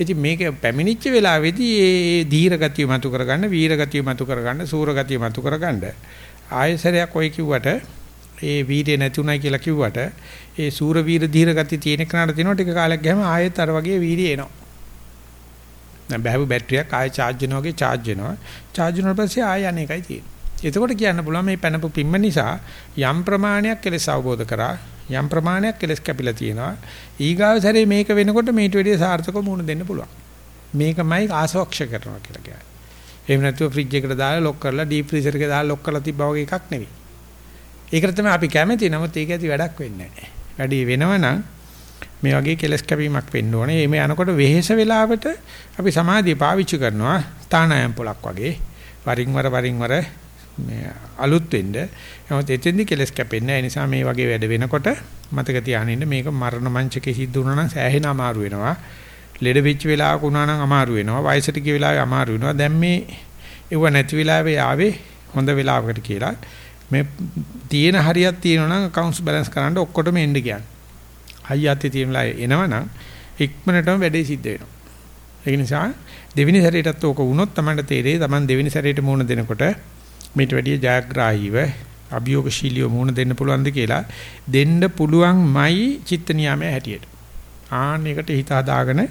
ඉතින් මේක පැමිණිච්ච වෙලාවේදී ඒ ධීර ගතිය මතු කරගන්න, වීර ගතිය මතු කරගන්න, සූර ගතිය මතු කරගන්න ආයසරයක් ඔය කිව්වට ඒ වීර්ය නැතුණයි කියලා කිව්වට ඒ සූර වීර ධීර ගති තියෙන කෙනාට තියෙනවා ටික කාලයක් ගියාම ආයෙත් අර වගේ වීර්ය එනවා. දැන් බෑබු බැටරියක් ආයෙ charge වෙනවා වගේ charge වෙනවා. charge වුණාට පස්සේ ආයෙ අනේකයි තියෙන්නේ. එතකොට කියන්න පුළුවන් මේ පැනපු පිම්ම නිසා යම් ප්‍රමාණයක් කෙලස් අවබෝධ කරා යම් ප්‍රමාණයක් කෙලස් කැපිලා තියෙනවා. ඊගාව සැරේ මේක වෙනකොට මේට වැඩිය සාර්ථකව මුණ දෙන්න පුළුවන්. මේකමයි ආසවක්ෂ කරනවා කියලා කියන්නේ. එහෙම නැතුව ෆ්‍රිජ් එකට දාලා ලොක් කරලා ඩීප් ෆ්‍රීසර් එකේ දාලා ලොක් කරලා තිබ්බා වගේ එකක් නෙවෙයි. ඒකට තමයි අපි කැමති. නමුත් ඒක ඇති වැඩක් වෙන්නේ නැහැ. වැඩි වෙනවනම් මේ වගේ කෙලස් කැපීමක් වෙන්න ඕනේ. මේ යනකොට වෙහෙස වෙලාවට අපි සමාධිය පාවිච්චි කරනවා තානායම් පොලක් වගේ. වරින් වර වරින් වර මේ අලුත් වෙන්න. නමුත් එතෙන්දි කෙලස් කැපෙන්නේ නැහැ. නිසා මේ වගේ වැඩ වෙනකොට මතක තියාගන්න මේක මරණ මංචකේ සිද්ධ වුණා නම් සෑහෙන අමාරු වෙනවා. ලෙඩ වෙච්ච වෙලාවක වුණා නම් අමාරු වෙනවා. වයසට ගිය වෙලාවේ අමාරු වෙනවා. දැන් මේ ඒව නැති වෙලාවේ ආවේ හොඳ වෙලාවකට කියලා මේ තියෙන හරියක් තියෙනවා නම් accounts balance කරන්න ඔක්කොටම එන්න කියන්නේ. හයියත් තියෙනලා එනවනම් ඉක්මනටම වැඩේ සිද්ධ වෙනවා. ඒ නිසා දෙවෙනි සැරේටත් ඕක වුණොත් තමයි තේරෙයි Taman දෙවෙනි සැරේට මුණ දෙනකොට මේට වැඩිය ජයග්‍රාහීව අභියෝගශීලීව මුණ දෙන්න පුළුවන්ද කියලා දෙන්න පුළුවන්මයි චිත්ත නියාමයේ හැටියට. ආන්න එකට හිත හදාගෙන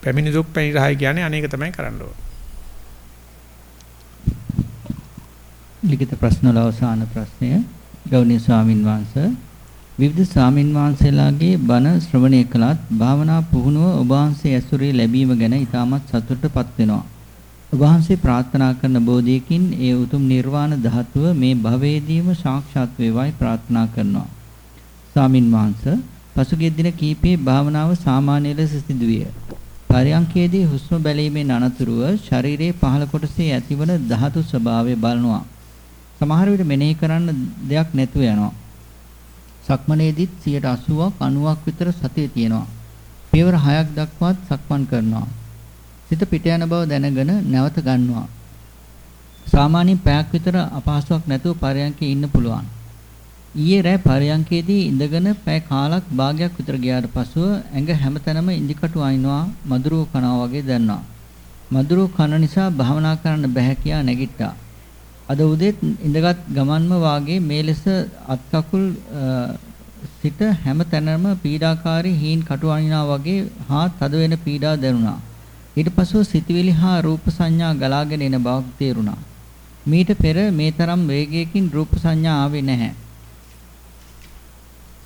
පැමිණි දුක් පැණි රහයි කියන්නේ අනේක තමයි කරන්න ඕන. ලිඛිත ප්‍රශ්න වල අවසාන ප්‍රශ්නය ගෞණීය ස්වාමින් වහන්සේ විවිධ ස්වාමින් වහන්සේලාගේ බණ ශ්‍රවණය කළත් භාවනා පුහුණුව ඔබ වහන්සේ ඇසුරේ ලැබීම ගැන ඉතාමත් සතුටටපත් වෙනවා. ඔබ වහන්සේ ප්‍රාර්ථනා කරන බෝධියකින් ඒ උතුම් නිර්වාණ ධාතුව මේ භවයේදීම සාක්ෂාත් වේවායි ප්‍රාර්ථනා කරනවා. ස්වාමින් වහන්සේ පසුගිය දින කීපයේ භාවනාව සාමාන්‍ය ලෙස සිදුවිය. පරයන්කේදී හුස්ම බැලීමෙන් අනතුරුව ශරීරයේ පහළ කොටසේ ඇතිවන ධාතු ස්වභාවය බලනවා. සමහර විට මෙනෙහි කරන්න දෙයක් නැතුව යනවා. සක්මනේදීත් 80ක් 90ක් විතර සතිය තියෙනවා. පියවර 6ක් දක්වාත් සක්මන් කරනවා. සිත පිට යන බව දැනගෙන නැවත ගන්නවා. සාමාන්‍යයෙන් පැයක් විතර අපහසුයක් නැතුව පරයන්කේ ඉන්න පුළුවන්. ඊයේ රෑ පරයන්කේදී ඉඳගෙන පැය කාලක් භාගයක් විතර ගියාට පසුව ඇඟ හැමතැනම ඉන්දිකටු අයින්නවා මදුරුව කනවා වගේ දැනනවා. මදුරුව කන නිසා භාවනා කරන්න බැහැ කියා නැගිට්ටා. අද උදේත් ඉඳගත් ගමන්ම වාගේ මේ ලෙස අත් කකුල් සිට හැම තැනම පීඩාකාරී හීන් කටු අනිනා වගේ හා තද වෙන පීඩා දැනුණා. ඊට පසුව සිතවිලි හා රූප සංඥා ගලාගෙන එන බවක් තේරුණා. මීට පෙර මේ තරම් වේගයකින් රූප සංඥා ආවේ නැහැ.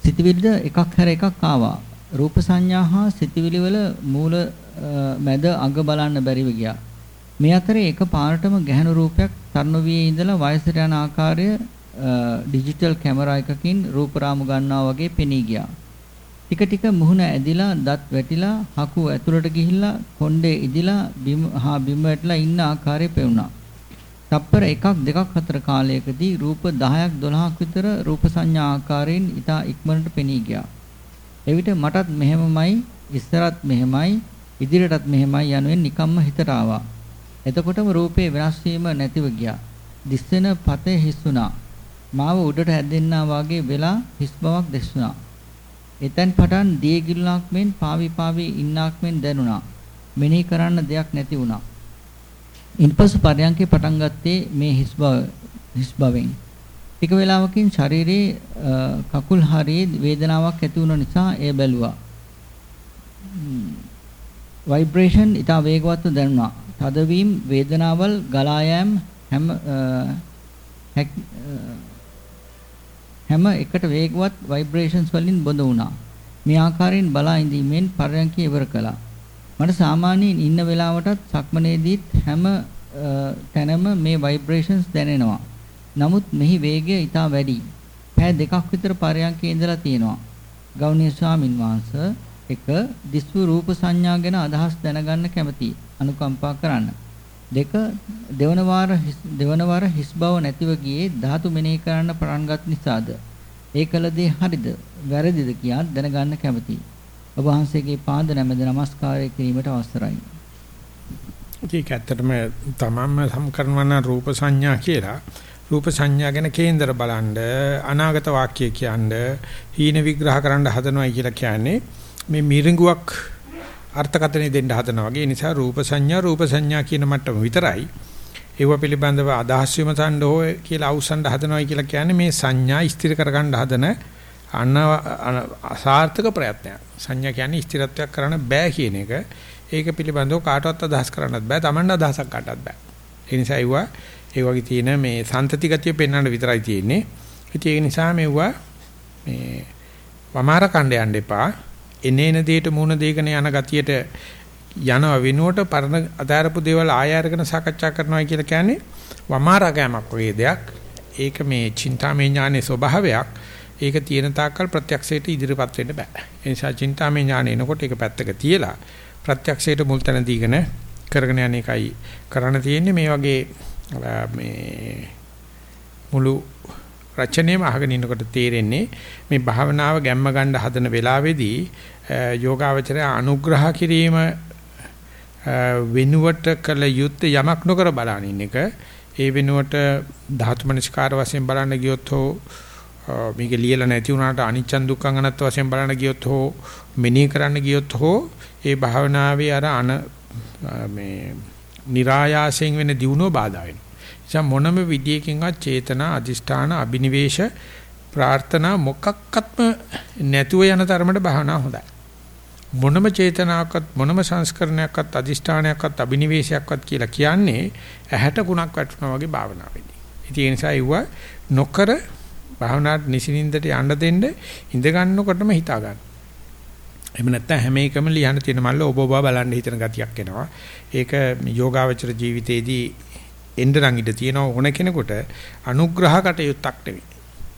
සිතවිලිද එකක් හැර එකක් ආවා. රූප සංඥා හා සිතවිලි වල මූල මැද අග බලන්න බැරිව ගියා. මේ අතරේ එක පාරටම ගැහණු රූපයක් තරුණ ඉඳලා වයසට යන ආකාරය ඩිජිටල් කැමරා එකකින් රූප රාමු ගන්නවා වගේ පෙනී ගියා. ටික ටික මුහුණ ඇදිලා දත් වැටිලා හකු ඇතුළට ගිහිල්ලා කොණ්ඩේ ඉදිලා බිම හා බිම වැටලා ඉන්න ආකාරය පෙවුණා. තප්පර එකක් දෙකක් අතර කාලයකදී රූප 10ක් 12ක් විතර රූප සංඥා ආකාරයෙන් ඊටා ඉක්මනට පෙනී ගියා. එවිට මටත් මෙහෙමමයි ඉස්සරත් මෙහෙමයි ඉදිරියටත් මෙහෙමයි යනුවෙන් නිකම්ම හිතට ආවා. එතකොටම රූපේ වෙනස් වීම නැතිව ගියා. දිස්සෙන පතේ හිස්සුණා. මාව උඩට හැදෙන්නා වාගේ වෙලා හිස් බවක් දැස්සුණා. එතෙන් පටන් දිය ගිල්ලක් මෙන් පාවි පාවි ඉන්නක් මෙන් දැනුණා. මෙනෙහි කරන්න දෙයක් නැති වුණා. ඉන්පසු පරයන්කේ පටන් ගත්තේ මේ හිස් බව හිස් බවෙන්. ටික වේලාවකින් ශරීරයේ කකුල් හරියේ වේදනාවක් ඇති වුණ නිසා එය බැලුවා. ভাইබ්‍රේෂන් ඊට වේගවත්ව දැනුණා. තදවීම වේදනාවල් ගලා යෑම හැම හැම එකට වේගවත් ভাইබ්‍රේෂන්ස් වලින් බොඳ වුණා. මේ ආකාරයෙන් බලා ඉඳීමෙන් පරයන්කේ ඉවර කළා. මට සාමාන්‍යයෙන් ඉන්න වෙලාවටත් සක්මනේදීත් හැම තැනම මේ ভাইබ්‍රේෂන්ස් දැනෙනවා. නමුත් මෙහි වේගය ඊට වැඩි. පෑ දෙකක් විතර පරයන්කේ ඉඳලා තියෙනවා. ගෞණීය ස්වාමින් වහන්සේ එක දිස්ව රූප සංඥා ගැන අදහස් දැනගන්න කැමතියි. අනුකම්පා කරන්න. දෙක දෙවන වාර දෙවන වාර හිස් බව නැතිව ගියේ ධාතු මෙනෙහි කරන්න පටන්ගත් නිසාද? ඒකල දේ හරිද? වැරදිද කියා දැනගන්න කැමතියි. ඔබ වහන්සේගේ පාද නැමෙද নমස්කාරය කිරීමට අවසරයි. ඒක ඇත්තටම තමන්ම සම්කරනවන රූප සංඥා කියලා රූප සංඥා ගැන කේන්දර බලන්න අනාගත වාක්‍ය කියන්න හීන විග්‍රහ කරන්න හදනවයි කියලා කියන්නේ මේ මිරිඟුවක් අර්ථකථනය දෙන්න හදනවා වගේ නිසා රූප සංඥා රූප සංඥා කියන මට්ටම විතරයි ඒව පිළිබඳව අදහස් විමසන්න ඕ කියලා අවසන් හදනවයි කියලා කියන්නේ මේ සංඥා ස්ථිර කරගන්න හදන අසාර්ථක ප්‍රයත්නයක්. සංඥා කියන්නේ ස්ථිරත්වයක් කරන්න බෑ කියන එක. ඒක පිළිබඳව කාටවත් අදහස් කරන්නත් බෑ. Tamanne අදහසක් කාටවත් බෑ. ඒ නිසා ඒවා ඒ වගේ තියෙන මේ සන්තති ගතිය පෙන්වන්න විතරයි තියෙන්නේ. ඉතින් ඒ නිසා මෙවුවා මේ වමාර කණ්ඩ යන්න එපා. එනේන දෙයට මුණ දෙගෙන යන ගතියට යනව වෙනුවට පරණ අදාරපු දේවල් ආය අරගෙන සාකච්ඡා කරනවා කියලා කියන්නේ වමාරකෑමක් වගේ දෙයක්. ඒක මේ චින්තාමය ඥානයේ ස්වභාවයක්. ඒක තියෙන තාක්කල් ප්‍රත්‍යක්ෂයට ඉදිරිපත් වෙන්න බෑ. ඒ නිසා චින්තාමය ඥාන එනකොට ඒක පැත්තක තියලා ප්‍රත්‍යක්ෂයට මුල් තැන දීගෙන කරගෙන යන එකයි කරන්න තියෙන්නේ මේ වගේ මේ මුළු රචනයේම අහගෙන ඉන්නකොට තේරෙන්නේ මේ භාවනාව ගැම්ම ගන්න හදන වෙලාවේදී යෝගාවචරය අනුග්‍රහ කිරීම වෙනුවට කළ යුත්තේ යමක් නොකර බලනින් එක ඒ වෙනුවට ධාතු මනස්කාර වශයෙන් බලන්න ගියොත් හෝ මේක ලියලා නැති වුණාට අනිච්චන් දුක්ඛං අනත්ත වශයෙන් බලන්න ගියොත් හෝ මෙනෙහි කරන්න ගියොත් හෝ ඒ භාවනාවේ අර අන මේ નિરાයාසයෙන් වෙන දියුණුව බාධා වෙනවා. එනිසා මොනම විදියකින්වත් චේතනා අදිෂ්ඨාන අබිනිවේෂ ප්‍රාර්ථනා මොකක්වත්ම නැතුව යන තරමට භාවනාව හොඳයි. මොනම චේතනාවක්වත් මොනම සංස්කරණයක්වත් අදිෂ්ඨානයක්වත් අබිනිවේෂයක්වත් කියලා කියන්නේ ඇහැට කුණක් වැටුණා වගේ භාවනාවේදී. ඉතින් ඒ නිසා ඉුව නොකර භාවනාවට නිසින්ින්දට යන්න දෙන්න ඉඳ ගන්නකොටම හිතා ගන්න. එහෙම නැත්නම් හැම එකම ලියන්න තියෙන මල්ල ඔබ ඔබ බලන්න හිතන ගතියක් එනවා. ඒක යෝගාවචර ජීවිතයේදී එන්න නම් ඉඳ තියෙන ඕන කෙනෙකුට අනුග්‍රහකට යුක්තක් නෙවෙයි.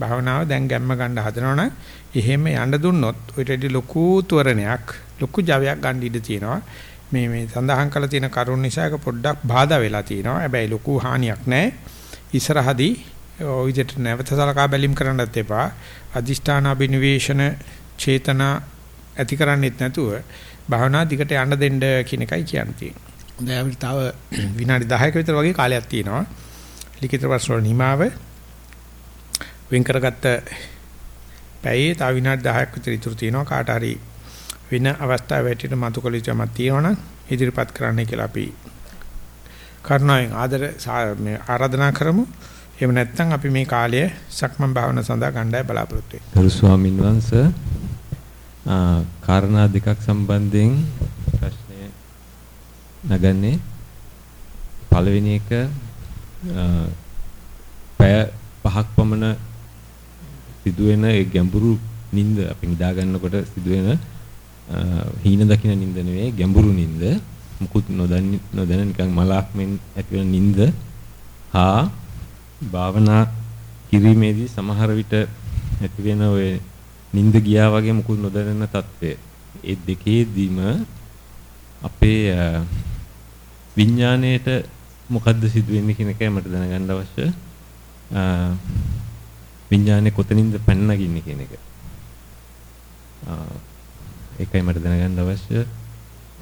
භාවනාව දැන් ගැම්ම ගන්න හදනවනම් එහෙම යන්න දුන්නොත් ඔයිට ලොකු තවරණයක් ලොකු ජවයක් ගන්න ඉඩ තියෙනවා. මේ මේ සඳහන් කළ තියෙන කරුණ නිසා ඒක පොඩ්ඩක් බාධා වෙලා තියෙනවා. හැබැයි ලොකු හානියක් නැහැ. ඉස්සරහදී ඔය විදිහට නැවත සලකා බැලීම් කරන්නත් එපා. අදිෂ්ඨාන අබිනිවේෂණ චේතනා ඇති කරන්නේත් නැතුව භාවනා දිගට යන්න දෙන්න කියන එකයි කියන්නේ. හොඳයි අපිට තව විනාඩි 10ක විතර වගේ කාලයක් තියෙනවා. ලිඛිත ප්‍රශ්න වල නිමාව වෙන් කරගත්ත පැයේ තව විනාඩි 10ක් විතර ඉතුරු තියෙනවා. කාට හරි වෙන අවස්ථාවක් වැටිට මතු කළ යුතුමක් තියෙනවනම් ඉදිරිපත් කරන්න කියලා අපි කරුණාවෙන් ආදර ආරාධනා කරමු. එහෙම නැත්නම් අපි මේ කාලය සක්මන් භාවන සඳහා ගණ්ඩාය බලාපොරොත්තු වෙමු. ගරු ස්වාමින් වහන්සේ කාරණා දෙකක් සම්බන්ධයෙන් ප්‍රශ්නය නගන්නේ පළවෙනි එක පැය පහක් පමණ සිදුවෙන ඒ ගැඹුරු නිින්ද අපි නිදා ගන්නකොට සිදුවෙන හීන දකින්න නිින්ද නෙවෙයි ගැඹුරු නිින්ද මුකුත් නොදැන නොදැන නිකන් මලක් මෙන් ඇතිවන නිින්ද හා භාවනා කිරීමේදී සමහර විට ඇති වෙන ඔය නිින්ද ගියා වගේ මුකුත් නොදැනෙන తත්වය. ඒ දෙකේදීම අපේ විඥාණයට මොකද්ද සිදුවෙන්නේ කියන එකයි මට දැනගන්න අවශ්‍ය. විඥානේ කොතනින්ද පැන නගින්නේ කියන එක. ඒකයි මට දැනගන්න අවශ්‍ය.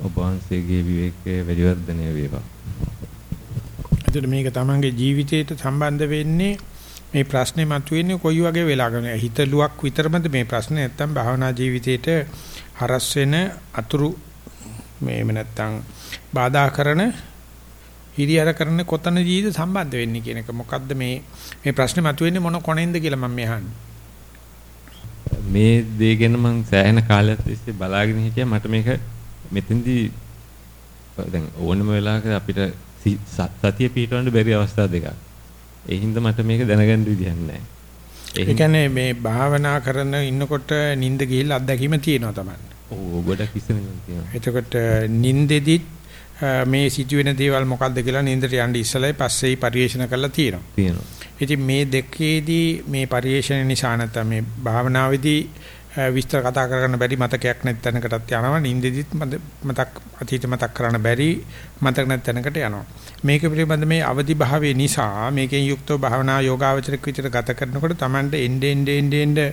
ඔබ වහන්සේගේ විවේකයේ වැඩි වර්ධනය වේවා. එතකොට මේක තමන්ගේ ජීවිතයට සම්බන්ධ වෙන්නේ මේ ප්‍රශ්නේ මතුවෙන්නේ කොයි වගේ වෙලාවකද හිතලුවක් විතරමද මේ ප්‍රශ්නේ නැත්තම් භාවනා ජීවිතේට හරස් වෙන අතුරු මේව නැත්තම් බාධා කරන හිරියර කරන කොතනදීද සම්බන්ධ වෙන්නේ කියන එක මොකද්ද මේ මේ ප්‍රශ්නේ මතුවෙන්නේ මොන කොනෙන්ද කියලා මම අහන්නේ මේ දේ ගැන මම සෑහෙන කාලයක් තිස්සේ බලාගෙන හිටියා මට මේක මෙතෙන්දී දැන් ඕනම වෙලාවක අපිට සතිය පිටවන්න බැරි අවස්ථා දෙකක්. ඒ හින්දා මට මේක දැනගන්න විදිහක් නැහැ. ඒ කියන්නේ මේ භාවනා කරන ඉන්නකොට නිින්ද ගිහිල්ලා අත්දැකීම තියෙනවා තමයි. ඔව් ගොඩක් ඉස්සෙල්ලා තියෙනවා. එතකොට නිින්දෙදිත් මේ සිදුවෙන දේවල් මොකක්ද කියලා නින්දට යන්න ඉස්සලයි පස්සේ පරිේෂණ කරලා තියෙනවා. තියෙනවා. ඉතින් මේ දෙකේදී මේ පරිේෂණ නිසා නැත්නම් මේ භාවනාවේදී විස්තර කතා කරගන්න බැරි මතකයක් නැති තැනකටත් යනවා නින්දෙදිත් මතක් අතීත මතක් කරන්න බැරි මතක නැති තැනකට යනවා මේක පිළිබඳ මේ අවදි භාවයේ නිසා මේකෙන් යුක්තව භාවනා යෝගාවචරික විතර ගත කරනකොට Tamande එnde ende ende ende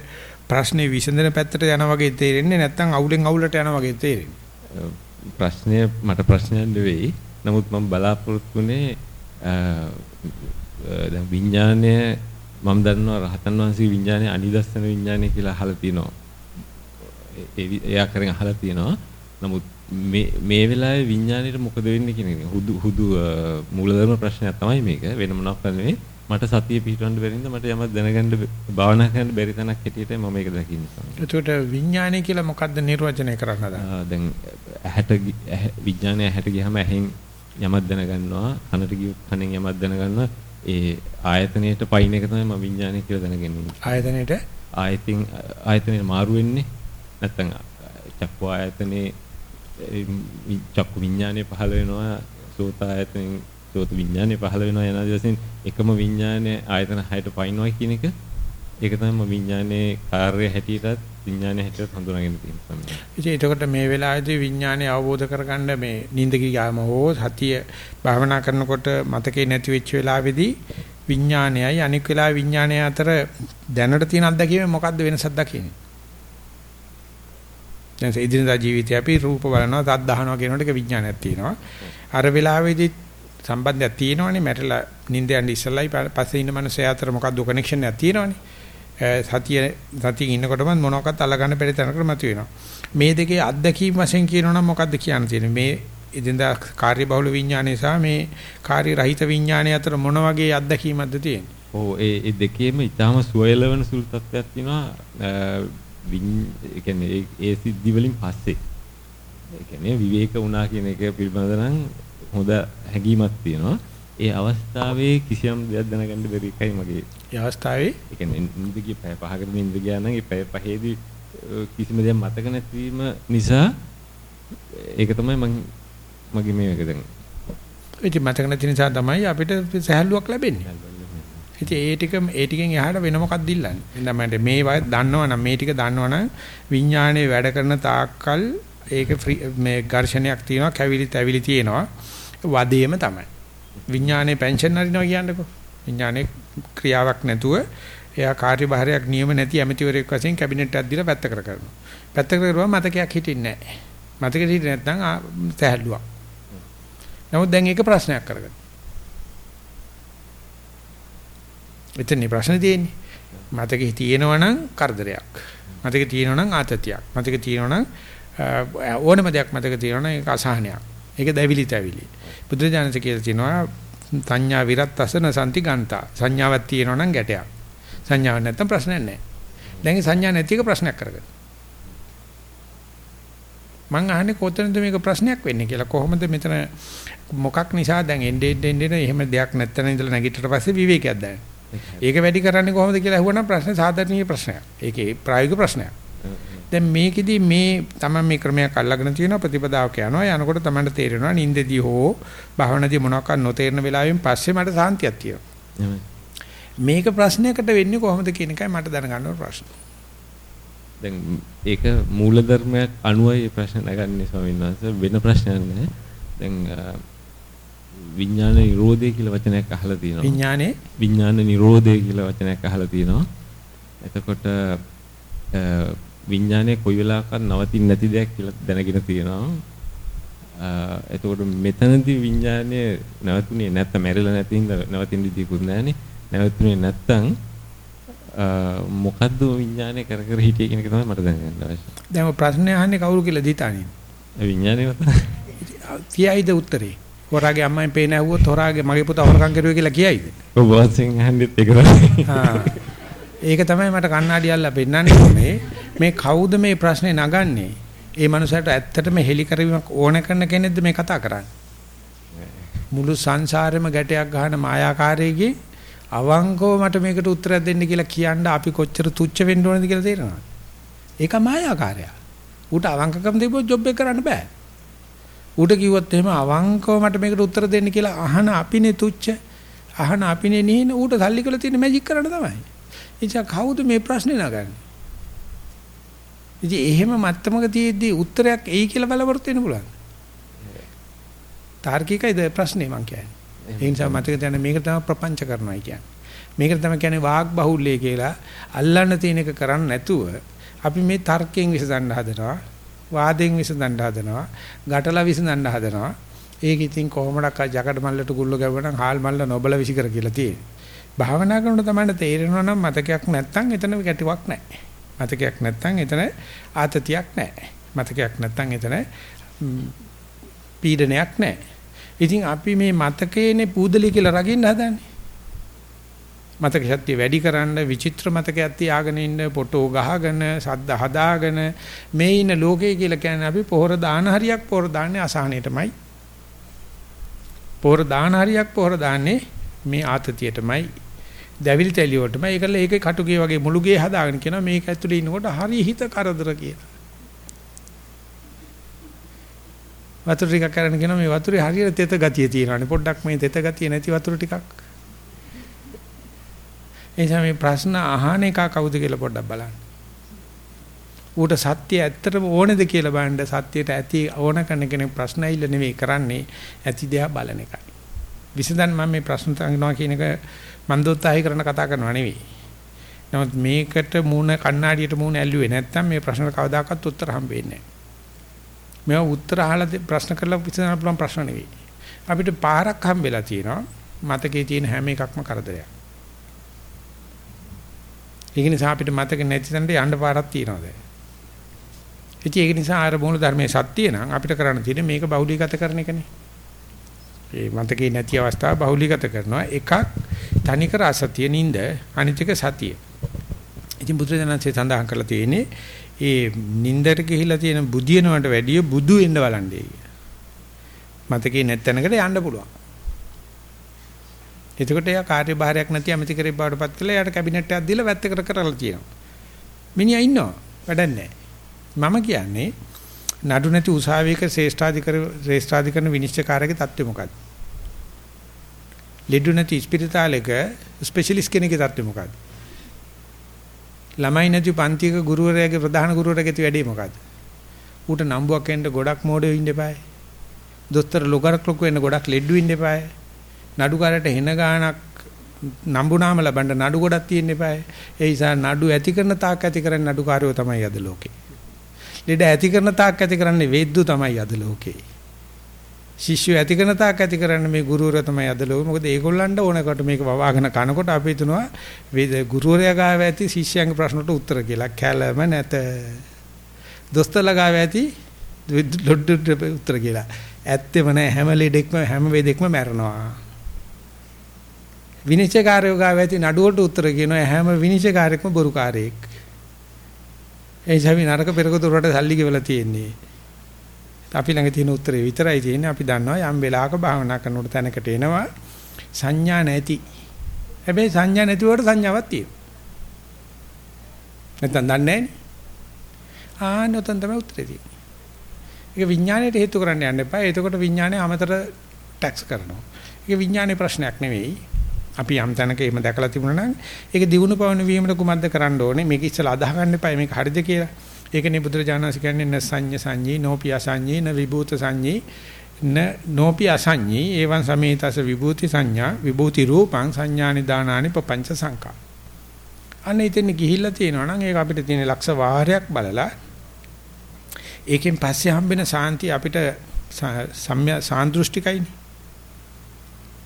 ප්‍රශ්නේ විසඳන පැත්තට යනවා වගේ තේරෙන්නේ නැත්නම් අවුලෙන් අවුලට යනවා වගේ තේරෙන්නේ ප්‍රශ්නය මට ප්‍රශ්නයක් නෙවෙයි නමුත් මම බලාපොරොත්තු වෙන්නේ දැන් විඥානය මම දන්නවා රහතන් වහන්සේ විඥානය අනිදස්සන විඥානය කියලා අහලා තියෙනවා එයා කරගෙන අහලා තියෙනවා. නමුත් මේ මේ වෙලාවේ විඥාණයට මොකද වෙන්නේ කියන එක හුදු හුදු මූලධර්ම ප්‍රශ්නයක් තමයි මේක. වෙන මොනවක් නෙවෙයි. මට සතිය පිටවන්න බැරි නිසා මට යමක් දැනගන්න භාවනා කරන්න බැරි තැනක් හැටියට මම මේක දකින්නේ. එතකොට විඥානය කියලා මොකද්ද නිර්වචනය කරන්නද? දැන් ඇහැට විඥානය ඇහැට ගියම ඇහෙන් යමක් දැනගන්නවා. කනට ගියොත් කනෙන් යමක් දැනගන්නවා. ඒ ආයතනයේට පයින් එක තමයි මම විඥානය කියලා දැනගන්නේ. ආයතනයේට ආයතින් ආයතනයේ මාරු වෙන්නේ නැත්නම් චක්කු ආයතනේ චක්කු විඥානය පහළ වෙනවා සෝත ආයතනෙන් සෝත විඥානය පහළ වෙනවා යන ආදිවාසීන් එකම විඥානය ආයතන හයට පයින්නවා කියන එක ඒක තමයි විඥානයේ කාර්යය හැටියටත් විඥානය හැටියට හඳුනාගෙන තියෙන්නේ. ඉතින් එතකොට මේ වෙලාවේදී විඥානය අවබෝධ කරගන්න මේ නිින්ද ගියාම හෝ සතිය භාවනා කරනකොට මතකේ නැති වෙච්ච වෙලාවේදී විඥානයයි අනික් වෙලාවේ විඥානය අතර දැනට තියෙන අත්දැකීම මොකද්ද වෙනසක් දකින්නේ? දැන් ඉදිරියදා ජීවිතය අපි රූප බලනවා, තත් දහනවා කියනකොට ඒක විඥානයක් තියෙනවා. අර වෙලාවේදී සම්බන්ධයක් තියෙනවනේ මැරලා නිින්ද යන්න ඉස්සෙල්ලයි පස්සේ ඉන්න මනුස්සයා අතර මොකක්ද කනෙක්ෂන් එකක් තියෙනවනේ. සතිය සතියේ ඉන්නකොටම මොනවාක්වත් අල්ලගන්න බැරි තැනකට මතුවෙනවා. මේ දෙකේ අත්දැකීම් වශයෙන් කියනවනම් මොකද්ද කියන්න තියෙන්නේ? මේ ඉදින්දා කාර්ය බහුල විඥානය සහ මේ කාර්ය රහිත විඥානය අතර මොන වගේ අත්දැකීමක්ද තියෙන්නේ? ඔව් ඒ දෙකේම ඊටාම සුවයලවන සුළු තත්ත්වයක් තියෙනවා. ඒ කියන්නේ ඒ සිද්ධි වලින් පස්සේ ඒ කියන්නේ විවේක වුණා කියන එක පිළිබඳ නම් හොඳ හැඟීමක් තියෙනවා. ඒ අවස්ථාවේ කිසියම් දෙයක් දැනගන්න බැරි එකයි මගේ. ඒ අවස්ථාවේ ඒ කියන්නේ නිින්ද ගිය පැය පහකට නිින්ද ගියා නම් ඒ පැය පහේදී කිසිම දෙයක් මතක නැතිවීම නිසා ඒක තමයි මම මගේ මේක දැන්. ඉතින් මතක නැති නිසා තමයි අපිට සහැල්ලුවක් ලැබෙන්නේ. ඉතින් ඒ ටික ඒ ටිකෙන් එහාට වෙන මොකක්ද ඉල්ලන්නේ? මට මේ වය දන්නවනම් මේ ටික දන්නවනම් විඥානයේ වැඩ කරන තාක්කල් ඒක මේ ඝර්ෂණයක් තියෙනවා, කැවිලි තැවිලි තියෙනවා. වදේම තමයි. විඥානයේ පෙන්ෂන් හරිනවා කියන්නකෝ. විඥානයේ ක්‍රියාවක් නැතුව එයා කාර්යභාරයක් නියම නැති ඇමතිවරයෙක් වශයෙන් කැබිනට් එකක් දීලා පැත්ත කර කරනවා. පැත්ත කර කරුවා මතකයක් හිටින්නේ නැහැ. මතකෙ හිටින්නේ නැත්නම් සහැල්ලුවක්. නමුත් දැන් ඒක ප්‍රශ්නයක් කරගන්න. එතනනේ ප්‍රශ්නේ තියෙන්නේ. මතකෙ තියෙනවා නම් කරදරයක්. මතකෙ තියෙනවා නම් ආතතියක්. මතකෙ තියෙනවා නම් ඕනම දෙයක් මතකෙ තියෙනවා නම් ඒක අසහනයක්. ඒක දැවිලි තැවිලි. බුදුරජාණන් කියලා තියෙනවා සංඥා විරත්තසන සම්ති ගන්තා. සංඥාවක් තියෙනවා නම් ගැටයක්. සංඥාවක් නැත්නම් ප්‍රශ්නයක් නැහැ. දැන් සංඥා නැති එක ප්‍රශ්නයක් කරගන්න. මං අහන්නේ කොතනද මේක ප්‍රශ්නයක් වෙන්නේ කියලා කොහොමද මෙතන මොකක් නිසා දැන් එන්නේ එන්නේ එහෙම දෙයක් නැත්තන ඉඳලා නැගිටට පස්සේ විවේකයක් දැනෙනවා. ඒක වැඩි කරන්නේ කොහොමද කියලා අහුවනම් ප්‍රශ්නේ සාධාරණීය ප්‍රශ්නයක්. ඒකේ ප්‍රායෝගික ප්‍රශ්නයක්. දැන් මේකෙදි මේ තමයි මේ ක්‍රමයක් අල්ලගෙන තියෙන ප්‍රතිපදාවක යනවා. යනකොට තමයි තේරෙනවා නින්දදී හෝ භාවනාදී මොනවාක් නොතේරෙන වෙලාවෙන් පස්සේ මට සාන්තියක් තියෙනවා. මේක ප්‍රශ්නයකට වෙන්නේ කොහොමද කියන එකයි මට දැනගන්න ඕන ප්‍රශ්න. දැන් ඒක මූලධර්මයක් අනුවයි මේ ප්‍රශ්න නගන්නේ ස්වාමීන් වහන්සේ වෙන ප්‍රශ්නයක් නෑ. දැන් විඥාන නිරෝධය කියලා වචනයක් අහලා තියෙනවා. විඥානේ විඥාන නිරෝධය කියලා වචනයක් අහලා තියෙනවා. එතකොට විඥානයේ කොයි වෙලාවකත් නවතින්නේ නැති දෙයක් කියලා දැනගෙන තියෙනවා. එතකොට මෙතනදී විඥානය නැවතුනේ නැත්නම් මැරිලා නැති හින්දා නවතින්න විදියකුත් නැහනේ. නැවතුනේ නැත්තම් මොකද්ද විඥානය කර කර හිටියේ කියන එක තමයි මට දැනගන්න අවශ්‍ය. දැන් ප්‍රශ්නේ අහන්නේ කවුරු කියලා දිතානේ. විඥානය කියයිද උත්තරේ? හොරාගේ අම්මෙන් පේන ඇහුවොත් හොරාගේ මගේ පුතා හොරකම් කරුවේ කියලා කියයිද? ඔව් වාසෙන් අහන්නෙත් ඒක තමයි. ඒක තමයි මට කණ්ණාඩි අල්ලලා පෙන්නන්නේ කොහේ මේ කවුද මේ ප්‍රශ්නේ නගන්නේ? ඒ මනුස්සයාට ඇත්තටම හෙලි කරවීමක් ඕන කරන කෙනෙක්ද මේ කතා කරන්නේ? මුළු සංසාරෙම ගැටයක් ගන්න මායාකාරයේගේ අවංකව මට මේකට උත්තරයක් දෙන්න කියලා කියන්න අපි කොච්චර තුච්ච වෙන්න ඕනද කියලා තේරෙනවද? ඒක මායාකාරයා. ඌට අවංකකම් දෙපොත් ජොබ් එක කරන්න බෑ. ඌට කිව්වොත් එහෙම අවංකව මට මේකට උත්තර දෙන්න කියලා අහන අපිනේ තුච්ච අහන අපිනේ නිහින ඌට සල්ලි කරලා තියෙන මැජික් කරන්න තමයි. ඉතින් කවුද මේ ප්‍රශ්නේ නගන්නේ? ඉතින් එහෙම මත්තමක තියෙද්දි උත්තරයක් එයි කියලා බලාපොරොත්තු වෙන්න පුළුවන්. තාර්කිකයිද ප්‍රශ්නේ මං කියන්නේ. ඒ නිසා මතක තියාගන්න මේක තමයි ප්‍රපංච කරනවා කියන්නේ. මේකට තමයි කියන්නේ වාග් බහුල්‍ය කියලා අල්ලන්න තියෙන එක කරන්නේ නැතුව අපි මේ තර්කයෙන් විසඳන්න හදනවා. වාදයෙන් විසඳන්න හදනවා. ගැටලා විසඳන්න හදනවා. ඒක ඉතින් කොහොමඩක් ජගඩ මල්ලට ගුල්ල ගැවුවනම් හාල් මල්ල නොබල විසි කර කියලා තියෙන්නේ. භාවනා කරනකොට තමයි තේරෙනවා නම් මතකයක් නැත්තම් එතන ගැටුවක් නැහැ. මතකයක් නැත්තම් එතන ආතතියක් නැහැ. මතකයක් නැත්තම් එතන පීඩනයක් නැහැ. ඉතින් අපි මේ මතකයේනේ පූදලි කියලා රගින්න හදන්නේ. මතක ශක්තිය වැඩි කරන්න විචිත්‍ර මතකයක් තියාගෙන ඉන්න ෆොටෝ ගහගෙන සද්ද හදාගෙන මේ ඉන්න ලෝකේ කියලා කියන්නේ අපි පොහොර දාන හරියක් පොහොර දාන්නේ අසහනෙටමයි පොහොර දාන හරියක් පොහොර දාන්නේ මේ ආතතියටමයි දැවිලි තැලිය වලටමයි ඒකල ඒකේ කටුගේ වගේ මුළුගේ හදාගෙන කියනවා මේක ඇතුලේ ඉන්නකොට හරි හිත කරදර කියලා. වතුර ටිකක් කරන්න කියනවා මේ වතුරේ හරියට තෙත ගතිය තියෙනවානේ. පොඩ්ඩක් මේ තෙත ගතිය නැති වතුර ටිකක්. එනිසා මේ ප්‍රශ්න අහන එක කවුද කියලා පොඩ්ඩක් බලන්න. ඌට සත්‍ය ඇත්තටම ඕනේද කියලා බලන්න. සත්‍යයට ඇති ඕන කරන කෙනෙක් ප්‍රශ්න ඇහිල්ල නෙවෙයි කරන්නේ. ඇති දෙයක් බලන එකයි. විසඳන් මම මේ ප්‍රශ්න තංගනවා කියන එක මන් දොත්තාහි කරන කතා කරනවා නෙවෙයි. නමුත් මේකට මූණ කණ්ණාඩියට මූණ ඇල්ලුවේ නැත්නම් මේ ප්‍රශ්නට කවදාකවත් උත්තර හම්බෙන්නේ නැහැ. මේවා උත්තර අහලා ප්‍රශ්න කරලා විසඳන්න පුළුවන් ප්‍රශ්න නෙවෙයි. අපිට පාරක් හම්බෙලා තියෙනවා. මතකයේ තියෙන හැම එකක්ම කරදරයක්. ඒක නිසා අපිට මතක නැති තැනට යන්න පාරක් තියෙනවා දැන්. ඉතින් ඒක නිසා ආර මූල ධර්මයේ සත්‍ය නම් අපිට කරන්න තියෙන්නේ මේක බහුලීගත කරන එකනේ. ඒ මතකේ නැති අවස්ථාව බහුලීගත කරනවා. එකක් තනිකර අසතිය නින්ද අනිතික සතිය. ඉතින් බුදුරජාණන්සේ සඳහන් කරලා තියෙන්නේ ඒ නින්දට ගිහිලා තියෙන බුදියනවට වැඩිය බුදු වෙන්න බලන්නේ. මතකේ නැත්තනකට යන්න පුළුවන්. එතකොට එයා කාර්යභාරයක් නැති ඇමතිකරේ බවටපත් කළා. එයාට කැබිනට් එකක් දීලා වැත්තකට කරලා තියෙනවා. මිනිහා ඉන්නවා. වැඩක් නැහැ. මම කියන්නේ නඩු නැති උසාවියක ශ්‍රේෂ්ඨාධිකර ශ්‍රේෂ්ඨාධිකරණ විනිශ්චයකාරගේ தත්ත්වය මොකක්ද? ලෙඩු නැති ස්පිරිතාලයක ස්පෙෂලිස්ට් කෙනෙක්ගේ தත්ත්වය මොකක්ද? ළමයි නැති පන්තියක ගුරුවරයාගේ ප්‍රධාන ගුරුවරයාගේ වැඩේ මොකද්ද? ඌට නම්බුවක් එන්න ගොඩක් මෝඩයෝ ඉන්න එපායි. දොස්තර ලොකරක් ලොකු වෙන්න ගොඩක් ලෙඩ්ඩු ඉන්න එපායි. නඩුකාරට හෙන ගානක් නම්බුනාම ලබන්න නඩු ගොඩක් තියෙන්න එපායි. ඒ නිසා නඩු ඇති කරන තාක් ඇති කරන්නේ නඩුකාරයෝ තමයි අද ලෝකේ. ලෙඩ ඇති කරන තාක් ඇති කරන්නේ වේද්දු තමයි අද ලෝකේ. ශිෂ්‍යය ඇති කරන තාක් ඇති කරන්නේ මේ ගුරුවරයා තමයි අද ලෝකෙ. මොකද ඒගොල්ලන්ට ඕනකොට මේක වවාගෙන කනකොට අපි හිතනවා වේද ගුරුවරයා ගාව ඇති ශිෂ්‍යයන්ගේ ප්‍රශ්නට උත්තර කියලා. කැළම නැත. දොස්තරලා ගාව ඇති ලොඩ්ඩුට උත්තර කියලා. ඇත්තෙම නෑ හැම ලෙඩෙක්ම හැම වේදෙක්ම මැරෙනවා. විනිශ්චයකාරයෝ ගාව ඇති නඩුවට උත්තර කියනවා හැම විනිශ්චයකාරයෙක්ම බොරුකාරයෙක්. ඒ නිසා නරක පෙරක දොරට සල්ලි ගෙවලා තියෙන්නේ. අපි ළඟ තියෙන උත්තරේ විතරයි තියෙන්නේ. අපි දන්නවා යම් වෙලාවක භාවනා කරනකොට තැනකට එනවා සංඥා නැති. හැබැයි සංඥා නැති වලට සංඥාවක් තියෙනවා. නැත්නම් දන්නේ නැහැ. ආනොතන් තමයි උත්තරේ තියෙන්නේ. ඒක විඥාණයට හේතු කරන්න යන්න එපා. එතකොට විඥාණය අමතර ටැක්ස් කරනවා. ඒක විඥානයේ ප්‍රශ්නයක් නෙවෙයි. අපි යම් තැනක එහෙම දැකලා තිබුණා නම් ඒක දිනු පවන වීමට කුමක්ද කරන්න ඕනේ? මේක ඉස්සලා අදාහ ගන්න එපා. මේක හරිද කියලා. ඒකනේ බුදුරජාණන්සේ කියන්නේ න සංඤ්ඤ සංඤී නෝපි අසංඤී න විභූත සංඤී න නෝපි අසංඤී එවං සමේතස විභූති සංඥා විභූති රූපං සංඥානි දානානි පపంచ සංකා. අන්න ඉතින් ගිහිල්ලා තියෙනවා නම් ඒක අපිට තියෙන ලක්ෂ වාරයක් බලලා ඒකෙන් පස්සේ හම්බෙන සාන්තිය අපිට සම්‍ය සාන්දෘෂ්ටිකයිනේ.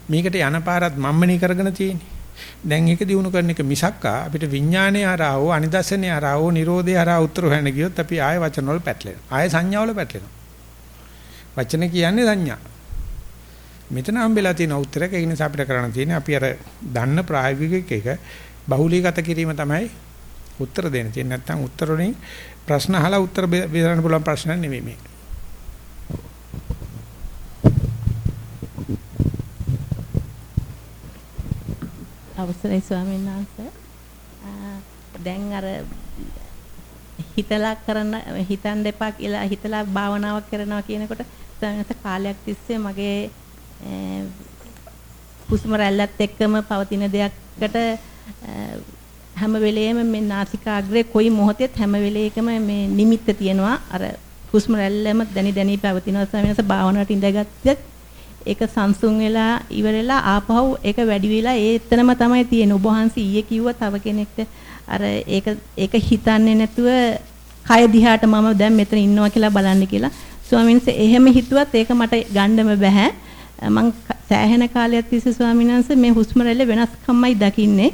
මේකට යන පාරත් මම්මනේ කරගෙන තියෙන්නේ. දැන් ඒක දිනු කරන එක මිසක්කා අපිට විඥානයේ හරහා හෝ අනිදර්ශනයේ හරහා හෝ Nirodhe හරහා උත්තර හොයන්න ගියොත් අපි ආය වචන වල පැටලෙනවා. ආය සංඥා වල පැටලෙනවා. වචන කියන්නේ සංඥා. මෙතන හම්බෙලා තියෙන උත්තරයක් ඒ නිසා අපිට කරන්න තියෙන්නේ අපි අර දන්න ප්‍රායෝගික එක බහුලීගත කිරීම තමයි උත්තර දෙන්න තියෙන්නේ. නැත්නම් උත්තර වලින් ප්‍රශ්න අහලා උත්තර බෙදන්න පුළුවන් ප්‍රශ්න නෙමෙයි මේ. අවසරයි ස්වාමීන් වහන්සේ. දැන් අර හිතලා කරන හිතන් දෙපා කියලා හිතලා භාවනාවක් කරනවා කියනකොට සමහර කාලයක් තිස්සේ මගේ හුස්ම රැල්ලත් එක්කම පවතින දෙයක්කට හැම වෙලෙම මේ නාසිකාග්‍රේ කොයි මොහොතෙත් හැම වෙලේකම මේ නිමිත්ත තියෙනවා අර හුස්ම රැල්ලම දැනි දැනි පවතිනවා සමහර භාවනාවට ඉඳගත්තත් ඒක සංසුන් වෙලා ඉවරලා ආපහු ඒක වැඩි වෙලා ඒ එතනම තමයි තියෙන්නේ. ඔබ වහන්සේ ඊයේ කිව්වා තව කෙනෙක්ට අර ඒක ඒක හිතන්නේ නැතුව කය දිහාට මම දැන් මෙතන ඉන්නවා කියලා බලන්න කියලා. ස්වාමීන් වහන්සේ එහෙම හිතුවත් ඒක මට ගන්නම බෑ. මං සෑහෙන කාලයක් තිස්සේ ස්වාමීන් වහන්සේ මේ හුස්ම රැල්ල වෙනස්කම්මයි දකින්නේ.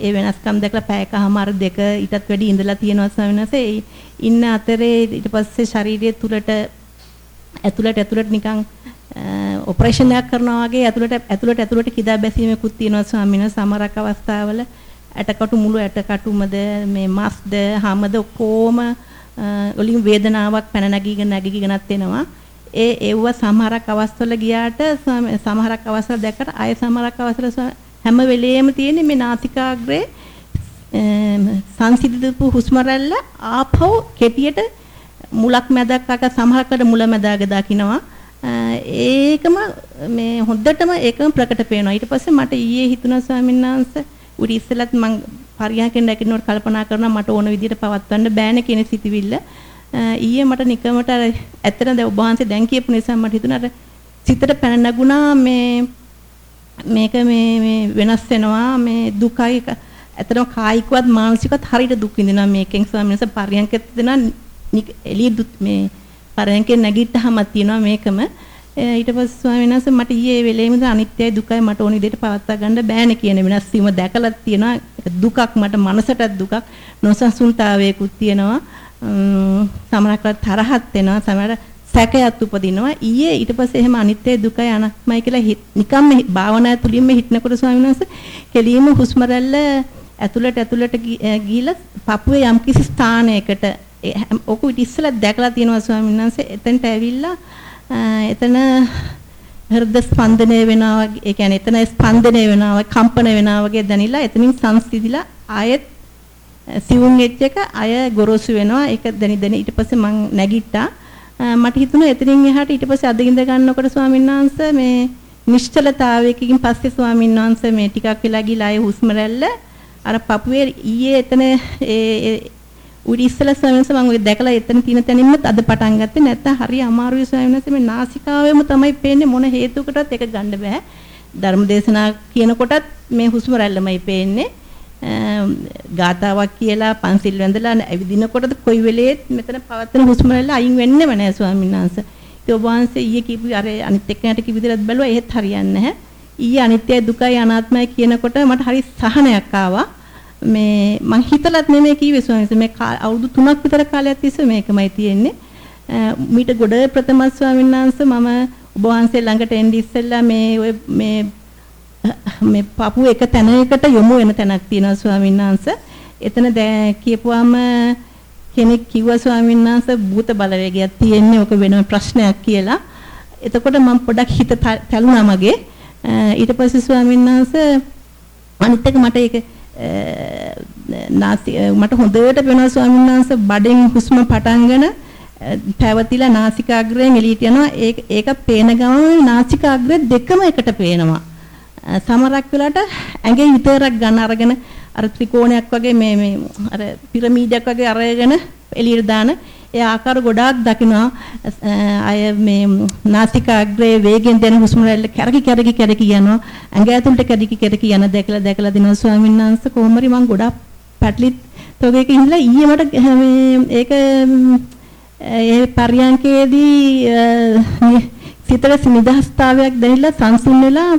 ඒ වෙනස්කම් දැකලා පැයකමාර දෙක ඊටත් වැඩි ඉඳලා තියෙනවා ස්වාමීන් වහන්සේ. ඉන්න අතරේ ඊට පස්සේ ශරීරය තුලට ඇතුළට ඇතුළට නිකන් ඔපරේෂන් එකක් කරනවා වගේ ඇතුළට ඇතුළට ඇතුළට කිදා බැසීමකුත් තියෙනවා ස්වාමීන් වහන්සේ. සමහරක් අවස්ථාවල ඇටකටු මුළු ඇටකටුමද මේ මස්ද හැමද ඔක්කොම වලින් වේදනාවක් පැන නැගීගෙන නැගීගෙනත් එනවා. ඒ ඒව සමහරක් අවස්ථවල ගියාට සමහරක් අවස්ථවල දැක්කට ආය සමහරක් අවස්ථවල හැම වෙලෙම තියෙන්නේ මේ නාසිකාග්‍රේ සංසිඳිතපු හුස්ම රැල්ල ආපහු කෙටියට මුලක් මැදක් අක සමහරකට මුල මැදාග දකින්නවා ඒකම මේ හොඳටම ඒකම ප්‍රකට පේනවා. ඊට පස්සේ මට ඊයේ හිතුණා ස්වාමීන් වහන්සේ උඩ ඉස්සෙල්ලත් මං පරියන්කෙන් නැගිටිනකොට කල්පනා කරනවා මට ඕන විදිහට පවත්වන්න බෑනේ කියන සිතුවිල්ල. ඊයේ මට නිකමට අර ඇත්තට දැන් ඔබ වහන්සේ දැන් කියපු නිසා මට හිතුණා අර සිතට පැන නැගුණා මේ මේක මේ මේ වෙනස් වෙනවා මේ දුකයි ඇත්තටම කායිකවත් මානසිකවත් හරියට දුක් විඳිනවා මේකෙන් ස්වාමීන් වහන්සේ පරියන්කෙත් දෙනවා එළිය මේ පරයන්කෙන් නැගිට්ටහම තියෙනවා මේකම. ඊට පස්සේ ස්වාමීන් වහන්සේ මට ඊයේ වෙලේම අනිත්‍යයි දුකයි මට ඕන විදිහට පවත්වා ගන්න බෑනේ කියන වෙනස් වීම දැකලා තියෙනවා. දුකක් මට මනසටත් දුකක් නොසන්සුන්තාවයකුත් තියෙනවා. සමහරකට තරහක් වෙනවා සමහර සැකයක් උපදිනවා. ඊයේ ඊට පස්සේ එහෙම අනිත්‍ය දුකයි අනාත්මයි කියලා නිකම්ම භාවනා තුලින්ම හිටනකොට ස්වාමීන් වහන්සේ කෙලියම හුස්ම රැල්ල ඇතුළට ඇතුළට ගිහිලා පපුවේ යම්කිසි ස්ථානයකට ඔක ඉතිස්සලා දැකලා තියෙනවා ස්වාමීන් වහන්සේ. එතනට ඇවිල්ලා එතන හෘද ස්පන්දනය වෙනවා වගේ ඒ කියන්නේ එතන ස්පන්දනය වෙනවා වගේ කම්පන වෙනවා වගේ දැනිලා එතනින් සංසිඳිලා ආයෙත් සිවුම් වෙච්ච එක අය ගොරෝසු වෙනවා. ඒක දැනි දැනි ඊට පස්සේ මං නැගිට්ටා. මට හිතුණා එතනින් එහාට ඊට පස්සේ අදින්ද ගන්නකොට ස්වාමීන් වහන්සේ මේ නිශ්චලතාවයකින් පස්සේ ස්වාමීන් වහන්සේ මේ ටිකක් වෙලා ගිහලා ආයේ හුස්ම රැල්ල අර පපුවේ ඊයේ එතන ඒ උඩ ඉස්සලා ස්වාමීන් වහන්සේ මම ඔය දැකලා එතන තියෙන තැනින්ම අද පටන් ගත්තේ නැත්තම් හරි අමාරුයි ස්වාමීන් වහන්සේ මේ නාසිකාවෙම තමයි පේන්නේ මොන හේතුවකටත් ඒක ගන්න බෑ ධර්මදේශනා කියනකොටත් මේ හුස්ම රැල්ලමයි පේන්නේ ගාතාවක් කියලා පන්සිල් වැඳලා ඇවිදිනකොටද කොයි වෙලේත් මෙතන පවත්තන හුස්ම රැල්ල අයින් වෙන්නෙම නෑ ස්වාමීන් වහන්සේ. ඒ ඔබ වහන්සේ ඊයේ කිව්ව අර අනිත් එක්කනට කිව්ව විදිහට බැලුවා එහෙත් හරියන්නේ නැහැ. ඊයේ අනිත්‍යයි දුකයි අනාත්මයි කියනකොට මට හරි සහනයක් ආවා. මේ මං හිතලත් නෙමෙයි කිව්වේ ස්වාමීන් මේ අවුරුදු 3ක් විතර කාලයක් තිස්සේ මේකමයි තියෙන්නේ. මීට ගොඩ ප්‍රථම ස්වාමීන් වහන්සේ මම ඔබ වහන්සේ ළඟට එන්න ඉස්සෙල්ලා මේ ඔය මේ මේ පපුව එක තැනකට යොමු වෙන තැනක් තියෙනවා ස්වාමීන් වහන්සේ. එතන කියපුවාම කෙනෙක් කිව්වා ස්වාමීන් වහන්සේ භූත බලවේගයක් තියෙන්නේ ඔක වෙන ප්‍රශ්නයක් කියලා. එතකොට මම පොඩක් හිත තැළුණා මගේ. ඊට පස්සේ ස්වාමීන් වහන්සේ අනිත් එක මට ඒක නාසි මට හොඳට වෙනවා ස්වාමීන් වහන්සේ බඩෙන් හුස්ම පටන්ගෙන පැවතිලා නාසිකාග්‍රයෙන් එළියට යනවා ඒක ඒක පේන ගමන් නාසිකාග්‍රය දෙකම එකට පේනවා. සමරක් වෙලාට ඇඟේ විතරක් ගන්න අරගෙන අර ත්‍රිකෝණයක් වගේ මේ මේ අර පිරමීඩයක් වගේ අරගෙන එළියට දාන ඒ ආකාර ගොඩාක් දකිනවා අය මේ නාසිකාග්‍රේ වේගෙන් දැන හුස්ම රැල්ල කැරකි කැරකි කැරකි යනවා ඇඟ ඇතුළට කැරකි කැරකි යන දැකලා දැකලා දිනවා ස්වාමීන් වහන්සේ කොහොම හරි මම ගොඩාක් පැටලිත් තෝගේක ඉඳලා ඊයේ මට මේ ඒක ඒ පරියන්කේදී සිතට නිදහස්තාවයක් දැනෙලා සංසුන් වෙලා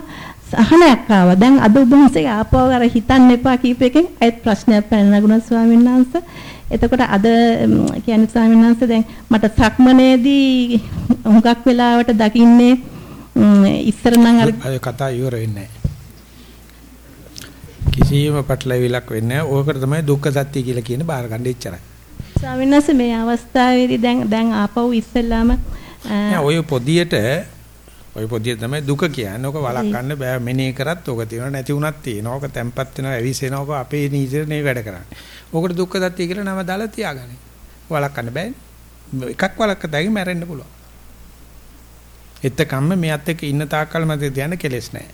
සහනයක් ආවා. දැන් අද ඔබ වහන්සේ ආපහු අර හිතන්න එපා කීප එකෙන් අයත් ප්‍රශ්නයක් පැන නගුණා ස්වාමීන් වහන්සේ. එතකොට අද කියන්නේ ස්වාමීන් වහන්සේ දැන් මට සක්මනේදී හුඟක් වෙලාවට දකින්නේ ඉස්සර නම් අර කතා ඉවර වෙන්නේ කිසියම් පටලවිලක් වෙන්නේ නැහැ. ඕකට තමයි දුක්ඛ සත්‍ය කියලා කියන බාර ගන්න එච්චරයි. ස්වාමීන් වහන්සේ මේ අවස්ථාවේදී දැන් දැන් ආපහු ඉස්සෙල්ලාම ඔය පොදියට ඔය පොදිය තමයි දුක කියන්නේ. ඕක වළක්වන්න බෑ. මෙනේ කරත් ඕක තියෙනවා නැති වුණත් තියෙනවා. ඕක තැම්පත් වෙනවා, ඇවිසෙනවා. ඕක අපේ නීතියේ නේ වැඩ කරන්නේ. ඕකට දුක්ඛ සත්‍ය කියලා නම දාලා තියාගන්න. වළක්වන්න බෑනේ. එකක් වළක්වතයි මැරෙන්න පුළුවන්. එත්තකම්ම මෙයත් එක්ක ඉන්න තාක්කල් මත ධ්‍යාන කෙලෙස් නැහැ.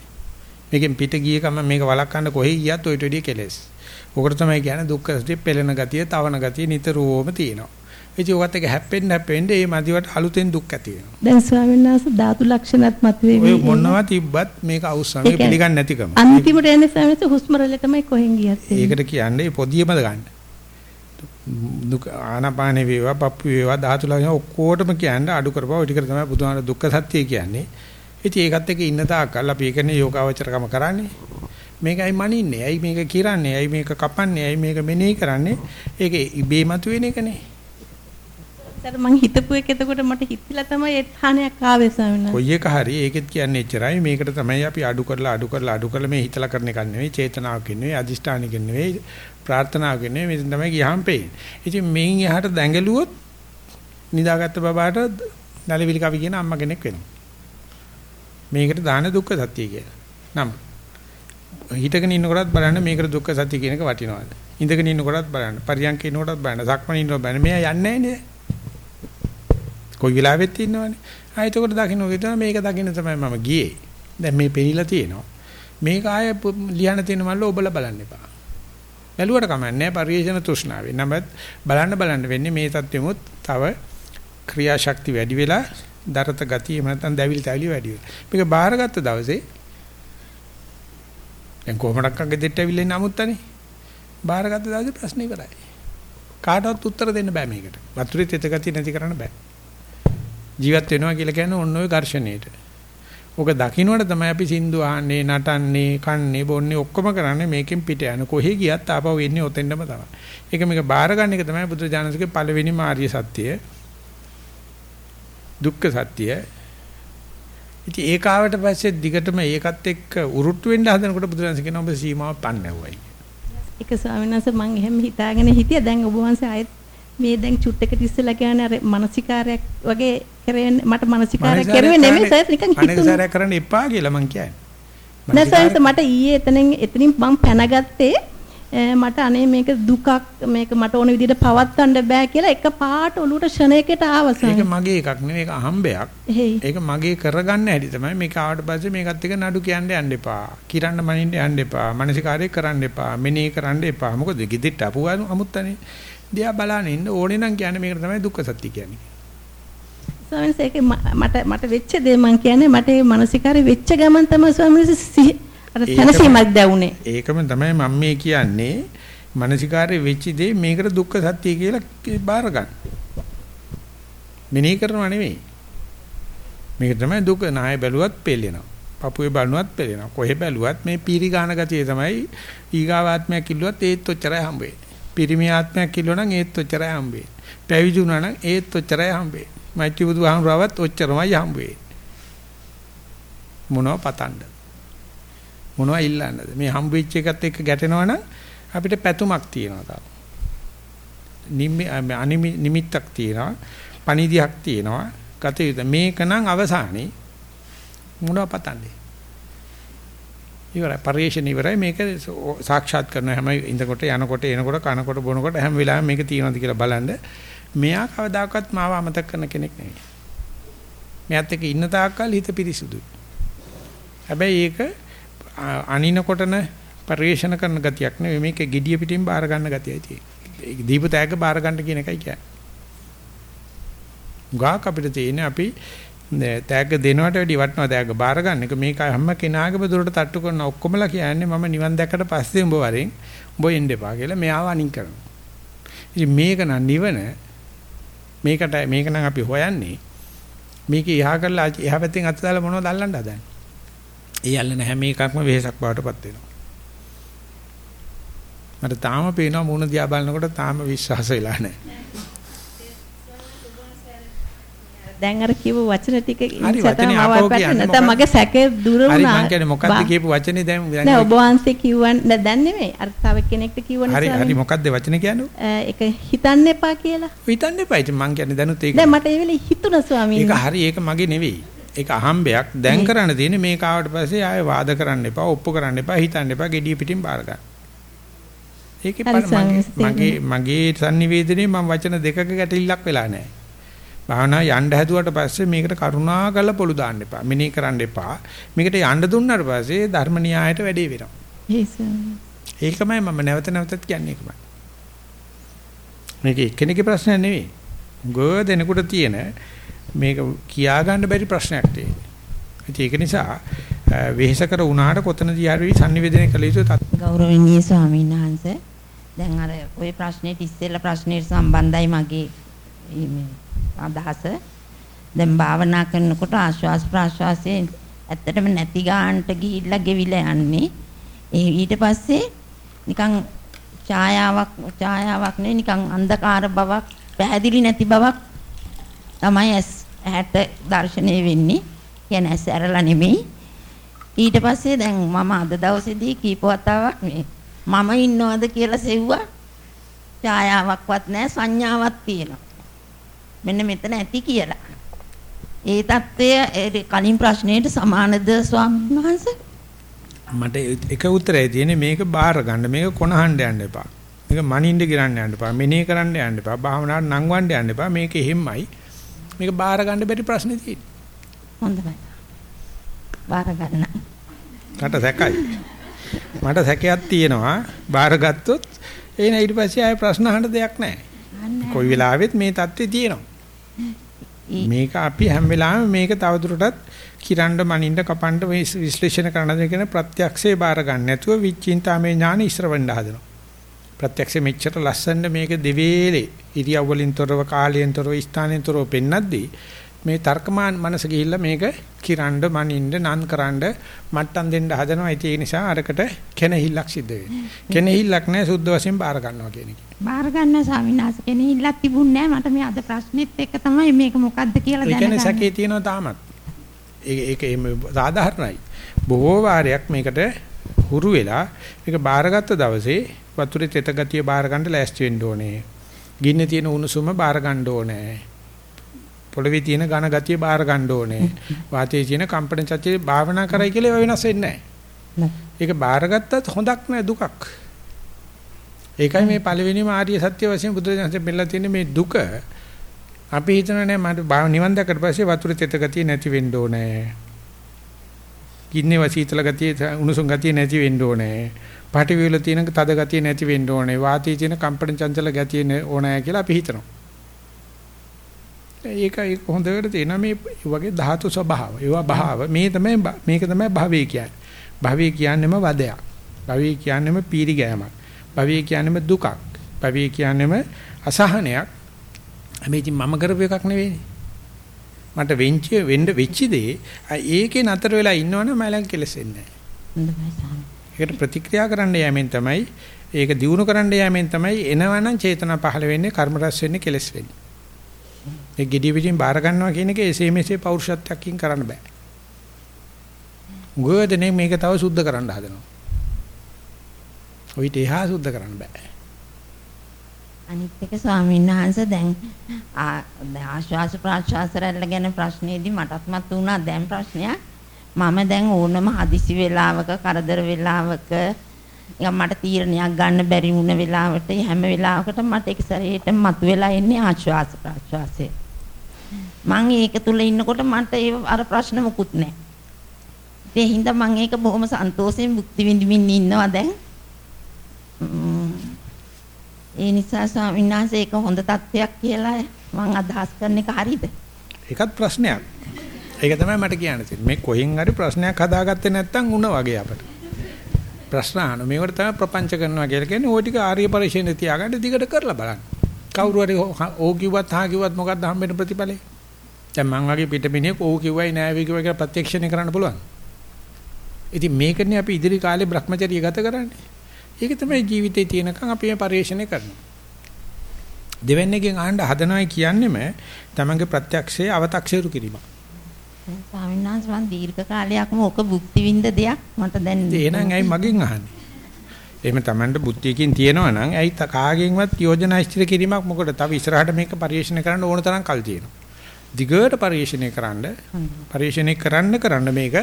මේකෙන් පිට ගිය කම මේක වළක්වන්න කොහේ ගියත් ඔයිට වැඩිය කෙලෙස්. ඕකට තමයි කියන්නේ දුක්ඛ සත්‍ය පෙළෙන ගතිය, තවන ගතිය නිතරම තියෙනවා. ඉතින් ඔයත් එක හැප්පෙන්න හැප්පෙන්න මේ මදිවට අලුතෙන් දුක් ඇති වෙනවා. දැන් ස්වාමීන් වහන්සේ ධාතු ලක්ෂණත් මතුවේ. ඔය මොනවා තිබ්බත් මේක අවශ්‍යම පිළිගන්නේ නැතිකම. අන්තිමට එන්නේ ස්වාමීන් වහන්සේ හුස්ම රැල්ල තමයි කොහෙන් ගියත්. ඒකට කියන්නේ පොදියම ගන්න. දුක ආනාපාන වේවා පප්පු වේවා ධාතු ලක්ෂණ ඔක්කොටම කියන්නේ අඩු කරපුවා ඔය ටික තමයි බුදුහාම දුක්ඛ සත්‍ය කියන්නේ. ඉතින් ඒකත් එක්ක ඉන්න තාක්කල් අපි කියන්නේ යෝගාවචරකම කරන්නේ. මේකයි මනින්නේ. ඇයි මේක කිරන්නේ? ඇයි මේක කපන්නේ? ඇයි මේක මෙනෙහි කරන්නේ? ඒක ඉබේ මතුවෙන එකනේ. අර මං හිතපු එක එතකොට මට හිතිලා තමයි ඒ ථානයක් ආවේ ස්වාමීන් වහන්සේ. කොයි එක හරි ඒකෙත් කියන්නේ එච්චරයි. මේකට තමයි අපි අඩු කරලා අඩු කරලා අඩු කරලා මේ හිතලා කරන එක නෙවෙයි, චේතනාවකින් නෙවෙයි, අදිෂ්ඨානකින් නෙවෙයි, ප්‍රාර්ථනාවකින් නෙවෙයි. මෙතන තමයි ගියාම පෙන්නේ. ඉතින් මෙයින් එහාට දැඟලුවොත් නිදාගත්ත බබාට නැලවිලි කවි කියන අම්මා කෙනෙක් වෙනවා. මේකට දාන දුක්ඛ සත්‍ය කියලා. නම් හිටගෙන ඉන්නකොටත් බලන්න මේකට දුක්ඛ සත්‍ය කියන එක වටිනවද? ඉඳගෙන ඉන්නකොටත් බලන්න, පරියන්ක ඉන්නකොටත් බලන්න, සක්මණ ඉන්නකොට බලන්න. මෙයා යන්නේ නැහැ නේද? කොයි වෙලාවෙත් ඉන්නවනේ. ආ එතකොට දකින්න ඔය තමයි මේක දකින්න තමයි මම ගියේ. දැන් මේ පෙනිලා තියෙනවා. මේක ආය ලියන්න තියෙන මල්ල ඔබලා බලන්න එපා. බැලුවට කමන්නේ පරිේශන තෘෂ්ණාවේ. නමුත් බලන්න බලන්න වෙන්නේ මේ தත්වෙමුත් තව ක්‍රියාශක්ති වැඩි වෙලා දරත ගතිය එහෙම නැත්නම් දැවිලි තැවිලි වැඩි වෙලා. මේක බාරගත්ත දවසේ දැන් කොහොමඩක් අගේ දෙට ඇවිල්ලා ඉන්න අමුත්තනේ. බාරගත්ත දවසේ ප්‍රශ්න ඉවරයි. කාටවත් උත්තර දෙන්න බෑ මේකට. වතුරේ තෙත ගතිය නැති කරන්න බෑ. ජීවත් වෙනවා කියලා කියන්නේ ඔන්න ඔය ඝර්ෂණයට. ඕක දකින්නට තමයි අපි සින්දු අහන්නේ, නටන්නේ, කන්නේ, බොන්නේ ඔක්කොම කරන්නේ මේකෙන් පිට යන. කොහේ ගියත් ආපහු එන්නේ ඔතෙන්ටම තමයි. ඒක මේක බාර ගන්න එක තමයි බුදුරජාණන්සේගේ පළවෙනිම ආර්ය සත්‍යය. දුක්ඛ සත්‍යය. ඉතින් ඒකාවට පස්සේ දිගටම ඒකත් එක්ක උරුට්ටු වෙන්න හදනකොට බුදුරජාණන්සේ කියනවා ඔබ සීමාව පන්නවයි. ඒක ස්වාමීන් වහන්සේ මම එහෙම හිතාගෙන හිටියා දැන් ඔබ වහන්සේ ආයෙත් මේ දැන් චුට්ටකට ඉස්සලා කියන්නේ අර මානසිකාරයක් වගේ කරන්නේ මට මානසිකාරයක් කරුවේ නෙමෙයි සර් නිකන් හිතුණා. සාරයක් කරන්න එපා කියලා මං කියන්නේ. නෑ සර් මට ඊයේ එතනින් එතනින් මම පැනගත්තේ මට අනේ මේක දුකක් මේක මට ඕන විදිහට පවත්වන්න බෑ කියලා එක පාට ඔලුවට ෂණයකට ආවසන්. ඒක මගේ එකක් නෙවෙයි ඒක අහම්බයක්. ඒක මගේ කරගන්න හැටි තමයි මේක ආවට පස්සේ මේකත් එක්ක නඩු කියන්න යන්න එපා. කිරන්න මනින්න යන්න එපා. මානසිකාරය කරන්න එපා. මෙනෙහි කරන්න එපා. මොකද ගෙදෙට්ට අපුවා අමුත්තනේ. දිහා බලන්න ඉන්න ඕනේ නම් කියන්නේ මේකට තමයි දුක්ඛ සත්‍ය කියන්නේ. ස්වාමීන් වහන්සේ ම- මට මට වෙච්ච දේ මං කියන්නේ මට ඒ මානසිකාරය වෙච්ච ගමන් තමයි ස්වාමීන් වහන්සේ අර තනසීමක් දැවුනේ. ඒකම තමයි මම මේ කියන්නේ. මානසිකාරය වෙච්ච දේ මේකට දුක්ඛ සත්‍ය කියලා බාර ගන්න. මෙනෙහි කරනවා නෙවෙයි. මේක තමයි දුක නාය බැලුවත් පෙළෙනවා. පපුවේ බලනුවත් පෙළෙනවා. කොහෙ බැලුවත් මේ පීරි ගාන ගතිය තමයි ඊගාවාත්මයක් කිල්ලුවත් ඒත් ඔච්චරයි හම්බෙන්නේ. පිරිමි ආත්මයක් කිල්ලුවා නම් ඒත් ඔච්චරයි හම්බෙන්නේ. පැවිදි වුණා නම් ඒත් ඔච්චරයි හම්බෙන්නේ. මෛත්‍රී බුදුහාමුදුරුවවත් ඔච්චරමයි හම්බෙන්නේ. මොනව පතන්න. මොනව ඉල්ලන්නද? මේ හම්බ වෙච්ච එකත් එක්ක ගැටෙනවා නම් අපිට පැතුමක් තියෙනවා තාම. නිමි අනිමි නිමිත්තක් තියෙනවා. පණිදියක් තියෙනවා. ගත යුතු මේක නම් අවසානයේ මොනව පතන්නේ? ඉවරයි පරිේශන ඉවරයි මේක සාක්ෂාත් කරන හැම ඉඳකොට යනකොට එනකොට කනකොට බොනකොට හැම වෙලාවෙම මේක තියෙනවද කියලා බලන්න මෙයා කවදාකවත් මාව අමතක කරන කෙනෙක් නෙවෙයි. මෙයාත් එක්ක ඉන්න තාක්කල් හිත පිරිසුදුයි. හැබැයි ඒක අ- අනිනකොටන පරිේශන කරන ගතියක් නෙවෙයි මේක gediya පිටින් බාර ගන්න ගතියයි තියෙන්නේ. ඒක දීප තෑග්ග බාර ගන්න කියන එකයි කියන්නේ. ගාක් අපිට තියෙන්නේ අපි නෑ, තෑග්ග දෙනවට වැඩි වටනවා තෑග්ග බාර ගන්න එක මේක හැම කෙනාගේම දුරට තට්ටු කරන ඔක්කොමලා කියන්නේ මම නිවන් දැක්කට පස්සේ උඹ වරෙන් උඹ එන්න එපා කියලා මෙයාව අනින් කරනවා. ඉතින් මේක නම් නිවන මේකට මේක නම් අපි හොයන්නේ මේක එහා කරලා එහා පැත්තෙන් අත දාලා මොනවද අල්ලන්න හදන්නේ? ඒ අල්ලන හැම එකක්ම වෙහසක් බවටපත් වෙනවා. මට තාම පේනවා මූණ දිහා බලනකොට තාම විශ්වාස වෙලා නැහැ. දැන් අර කියපු වචන ටික හරි, ඉස්සතම? මගේ සැකේ දුර හරි වුණා. මං කියන්නේ මොකද්ද කියපු වචනේ දැන් නෑ ඔබ වහන්සේ කිව්වන් නෑ දැන් නෙමෙයි අර තව කෙනෙක්ට කිව්වනේ හරි හරි. මොකද්ද වචනේ කියන්නේ? ඒක හිතන්න එපා කියලා. හිතන්න එපා. ඉතින් මං කියන්නේ දැනුත් ඒක. දැන් මට ඒ වෙලේ හිතුණා ස්වාමීනි. ඒක හරි ඒක මගේ නෙවෙයි. ඒක අහම්බයක්. දැන් නේ. කරන්න තියෙන්නේ මේක ආවට පස්සේ ආයෙ වාද කරන්න එපා, ඔප්පු කරන්න එපා, හිතන්න එපා, gediya පිටින් බාර ගන්න. ඒකේ හරි, මගේ මගේ මගේ sannivedanaye මම වචන දෙකක ගැටිල්ලක් වෙලා නැහැ. භාවනා යන්න හැදුවට පස්සේ මේකට කරුණා කරලා පොළු දාන්න එපා. මෙනෙහි කරන්න එපා. මේකට යන්න දුන්නාට පස්සේ ධර්ම න්‍යායට වැඩේ වෙනවා. ඒකමයි මම නැවත නැවතත් කියන්නේ ඒකමයි. මේක එක්කෙනෙකුගේ ප්‍රශ්නයක් නෙවෙයි. ගොඩ දෙනෙකුට තියෙන මේක කියා ගන්න බැරි ප්‍රශ්නයක් තියෙනවා. ඒක නිසා වෙහෙසකර වුණාට කොතනදී හරි sannivedana කළ යුතු තත් ගෞරවනීය ස්වාමීන් වහන්සේ දැන් අර ওই ප්‍රශ්නෙට ඉස්සෙල්ලා ප්‍රශ්නෙට සම්බන්ධයි මගේ මේ අදහස. දැන් භාවනා කරනකොට ආශ්වාස ප්‍රාශ්වාසයේ ඇත්තටම නැති ගන්නට ගිහිල්ලා ගෙවිලා යන්නේ. ඒ ඊට පස්සේ නිකන් ඡායාවක් ඡායාවක් නෙවෙයි නිකන් අන්ධකාර බවක් පැහැදිලි නැති බවක් තමයි ඇස් ඇහැට දැర్శණය වෙන්නේ. කියන්නේ ඇස් ඇරලා නෙමෙයි. ඊට පස්සේ දැන් මම අද දවසේදී කීප වතාවක් මේ මම ඉන්නවද කියලා සෙව්වා. ඡායාවක්වත් නැහැ සංඥාවක් තියෙනවා. මෙන්න මෙතන ඇති කියලා ඒ தත්ත්වය ඒ කලින් ප්‍රශ්නෙට සමානද ස්වාමීන් වහන්සේ මට එක උත්තරය තියෙන්නේ මේක බාර ගන්න මේක කොනහඬ යන්න එපා. මේක මනින්න ගිරන්න යන්න එපා. මෙනේ කරන්න යන්න එපා. භාවනාවට නංවන්න යන්න එපා. මේක එහෙම්මයි. මේක බාර ගන්න බැරි ප්‍රශ්නේ තියෙන්නේ. හොඳයි බාර ගන්න මට සැකයි. මට සැකයක් තියෙනවා. බාරගත්තොත් එන ඊට පස්සේ ආයෙ ප්‍රශ්න අහන්න දෙයක් නැහැ. කොයි වෙලාවෙත් මේ தත්ත්වේ තියෙනවා. මේක අපි හැම වෙලාවෙම මේක තවදුරටත් කිරන්න මනින්න කපන්න විස්- විශ්ලේෂණ කරන දේ කියන ප්‍රත්‍යක්ෂේ බාර ගන්න නැතුව විචින්තාමේ ඥාන ඉස්සරවන්න හදනවා. ප්‍රත්‍යක්ෂේ මෙච්චර ලස්සන මේක දෙවේලේ ඉරියව් වලින් තොරව කාලයෙන් තොරව ස්ථානෙන් තොරව පෙන්නද්දී මේ තර්කමාන මනස ගිහිල්ලා මේක කිරන්න මනින්න නන් කරන්න මට්ටම් දෙන්න හදනවා. ඒ නිසා අරකට කෙනහිල්ලක් සිද්ධ වෙනවා. කෙනහිල්ලක් නැහැ සුද්ධ වශයෙන් බාර ගන්නවා කියන එක. බාර ගන්න ස්වාමීන් වහන්සේ කෙනෙක් ඉල්ලක් තිබුණේ නැහැ මට මේ අද ප්‍රශ්නෙත් එක්ක තමයි මේක මොකද්ද කියලා ඒ කියන්නේ දැනගන්න සැකේ තියෙනවා තාමත්. ඒක ඒක එහෙම සාධාරණයි. බොහෝ වාරයක් මේකට හුරු වෙලා මේක බාරගත්ත දවසේ වතුරේ තෙත ගතිය බාර ගන්න ලෑස්ති වෙන්න ඕනේ. ගින්නේ තියෙන උණුසුම බාර ගන්න ඕනේ. පොළවේ තියෙන ඝන ගතිය බාර ගන්න ඕනේ. වාතයේ තියෙන කම්පන චතිය භාවනා කරයි කියලා ඒවා වෙනස් වෙන්නේ නැහැ. ඒක බාරගත්තත් හොඳක් නෑ දුකක්. ඒකයි මේ පළවෙනිම ආර්ය සත්‍ය වශයෙන් බුදුරජාණන් පෙන්නලා තියෙන්නේ මේ දුක අපි හිතන නෑ මට නිවන් දැක්කට පස්සේ වතුර තෙත ගතිය නැති වෙන්න ඕනේ. ගින්නේ වසීතල ගතිය උණුසුම් ගතිය නැති වෙන්න ඕනේ. පාටි වල තියෙන තද ගතිය නැති වෙන්න ඕනේ. වාතයේ තියෙන කම්පන චංචල ගතිය ඕනේ කියලා අපි හිතනවා. ඒක ඒක හොඳට තේනවා මේ වගේ ධාතු ස්වභාව. ඒවා භාව. මේ තමයි මේක තමයි භවය කියන්නේ. භවය කියන්නේම වදයක්. භවය කියන්නේම පීරි ගෑමක්. භවය කියන්නේම දුකක්. භවය කියන්නේම අසහනයක්. මේ ඉතින් මම කරපු එකක් නෙවෙයි. මට වෙච්ච වෙන්න වෙච්ච දේ ඒකේ නතර වෙලා ඉන්නවනම් මලං කෙලසෙන්නේ නැහැ. ඒකට ප්‍රතික්‍රියා කරන්න යෑමෙන් තමයි ඒක දිනු කරන්න යෑමෙන් තමයි එනවනම් චේතනා පහළ වෙන්නේ කර්ම රැස් වෙන්නේ කෙලස් වෙන්නේ. ඒ gediy පිටින් බාර ගන්නවා කියන එක එසේ මෙසේ පෞරුෂත්වයකින් කරන්න බෑ. ගොඩනේ මේක තව සුද්ධ කරන්න හදනවා. ඔයිට එහා සුද්ධ කරන්න බෑ. අනිත් එක ස්වාමීන් වහන්සේ දැන් ආශ්වාස ප්‍රාශ්වාස රැල්ල ගැන ප්‍රශ්නේදී මටත් මත වුණා දැන් ප්‍රශ්නයක් මම දැන් ඕනම හදිසි වෙලාවක කරදර වෙලාවක මට තීරණයක් ගන්න බැරි වුණ වෙලාවට හැම වෙලාවකටම මට එක සැරේට මතුවලා එන්නේ ආශ්වාස ප්‍රාශ්වාසය මම ඒක තුල ඉන්නකොට මට ඒ අර ප්‍රශ්න මුකුත් නැහැ ඒ හින්දා මම ඒක බොහොම සන්තෝෂයෙන් භුක්ති විඳින්න ඉන්නවා දැන් ඒ නිසා ස්වාමීන් වහන්සේ ඒක හොඳ තත්ත්වයක් කියලා මම අදහස් කරන එක හරිද? ඒකත් ප්‍රශ්නයක්. ඒක තමයි මට කියන්න තියෙන්නේ. මේ කොහෙන් හරි ප්‍රශ්නයක් හදාගත්තේ නැත්නම් උණ වගේ අපට. ප්‍රශ්න අහන මේකට තමයි ප්‍රපංච කරනවා කියලා කියන්නේ ওই ටික ආර්ය පරිශීලනය තියාගන්න දිගට කරලා බලන්න. කවුරු හරි ඕ කිව්වත් හා කිව්වත් මොකක්ද හම්බෙන ප්‍රතිඵලය? දැන් මං වගේ පිටපිනියෙක් ඕ කිව්වයි නෑ වේ කිව්වයි කියලා ප්‍රත්‍යක්ෂණය කරන්න පුළුවන්. ඉතින් මේකනේ අපි ඉදිරි කාලේ Brahmacharya ගත කරන්නේ. ඒක තමයි ජීවිතේ තියෙනකන් අපි මේ පරිශ්‍රණය කරනවා. දෙවන්නේගෙන් අහන්න හදනවා කියන්නේම තමන්ගේ ප්‍රත්‍යක්ෂයේ අව탁සේරු කිරීමක්. ස්වාමීන් වහන්සේ මම දීර්ඝ කාලයක්ම ඔක භුක්ති විඳ දෙයක් මට දැන් එහෙනම් ඇයි මගෙන් අහන්නේ? එහෙම තමන්ට බුද්ධියකින් තියෙනවා නම් ඇයි කාගෙන්වත් යෝජනා ඉදිරි කිරීමක් මොකද? තව ඉස්සරහට මේක පරිශ්‍රණය කරන්න ඕන තරම් කල් තියෙනවා. දිගට පරිශ්‍රණය කරන්න පරිශ්‍රණය කරන්න කරන්න මේක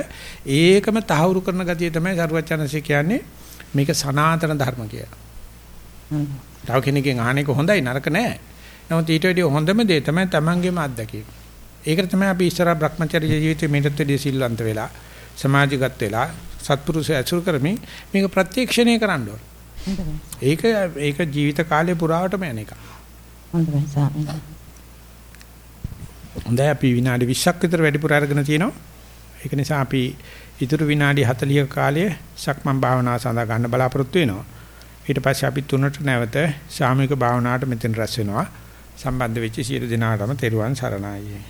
ඒකම තහවුරු කරන ගතිය තමයි සරුවචනසේ කියන්නේ මේක සනාතන ධර්ම කියලා. තව කෙනෙක්ගෙන් අහන එක හොඳයි නරක නෑ. නමුත් ඊට වඩා හොඳම දේ තමයි තමන්ගේම අත්දැකීම. ඒකට තමයි අපි ඉස්සරහ Brahmacharya ජීවිතේ මෙතෙන්දී සිල්වන්ත වෙලා සමාජගත වෙලා සත්පුරුෂය අසුර කරමින් මේක ප්‍රත්‍යක්ෂණය කරන්න ඕන. ඒක ඒක ජීවිත කාලය පුරාවටම යන එක. හොඳයි ස්වාමීන් හොඳයි අපි විනාඩි 20ක් විතර වැඩිපුර අරගෙන තිනවා. ඒක නිසා අපි ඉතුරු විනාඩි 40 කාලය සක්මන් භාවනාව සඳහා ගන්න බලාපොරොත්තු වෙනවා. ඊට පස්සේ අපි තුනට නැවත සාමික භාවනාවට මෙතෙන් රැස් වෙනවා. සම්බන්ධ වෙච්ච සියලු දෙනාටම තෙරුවන් සරණයි.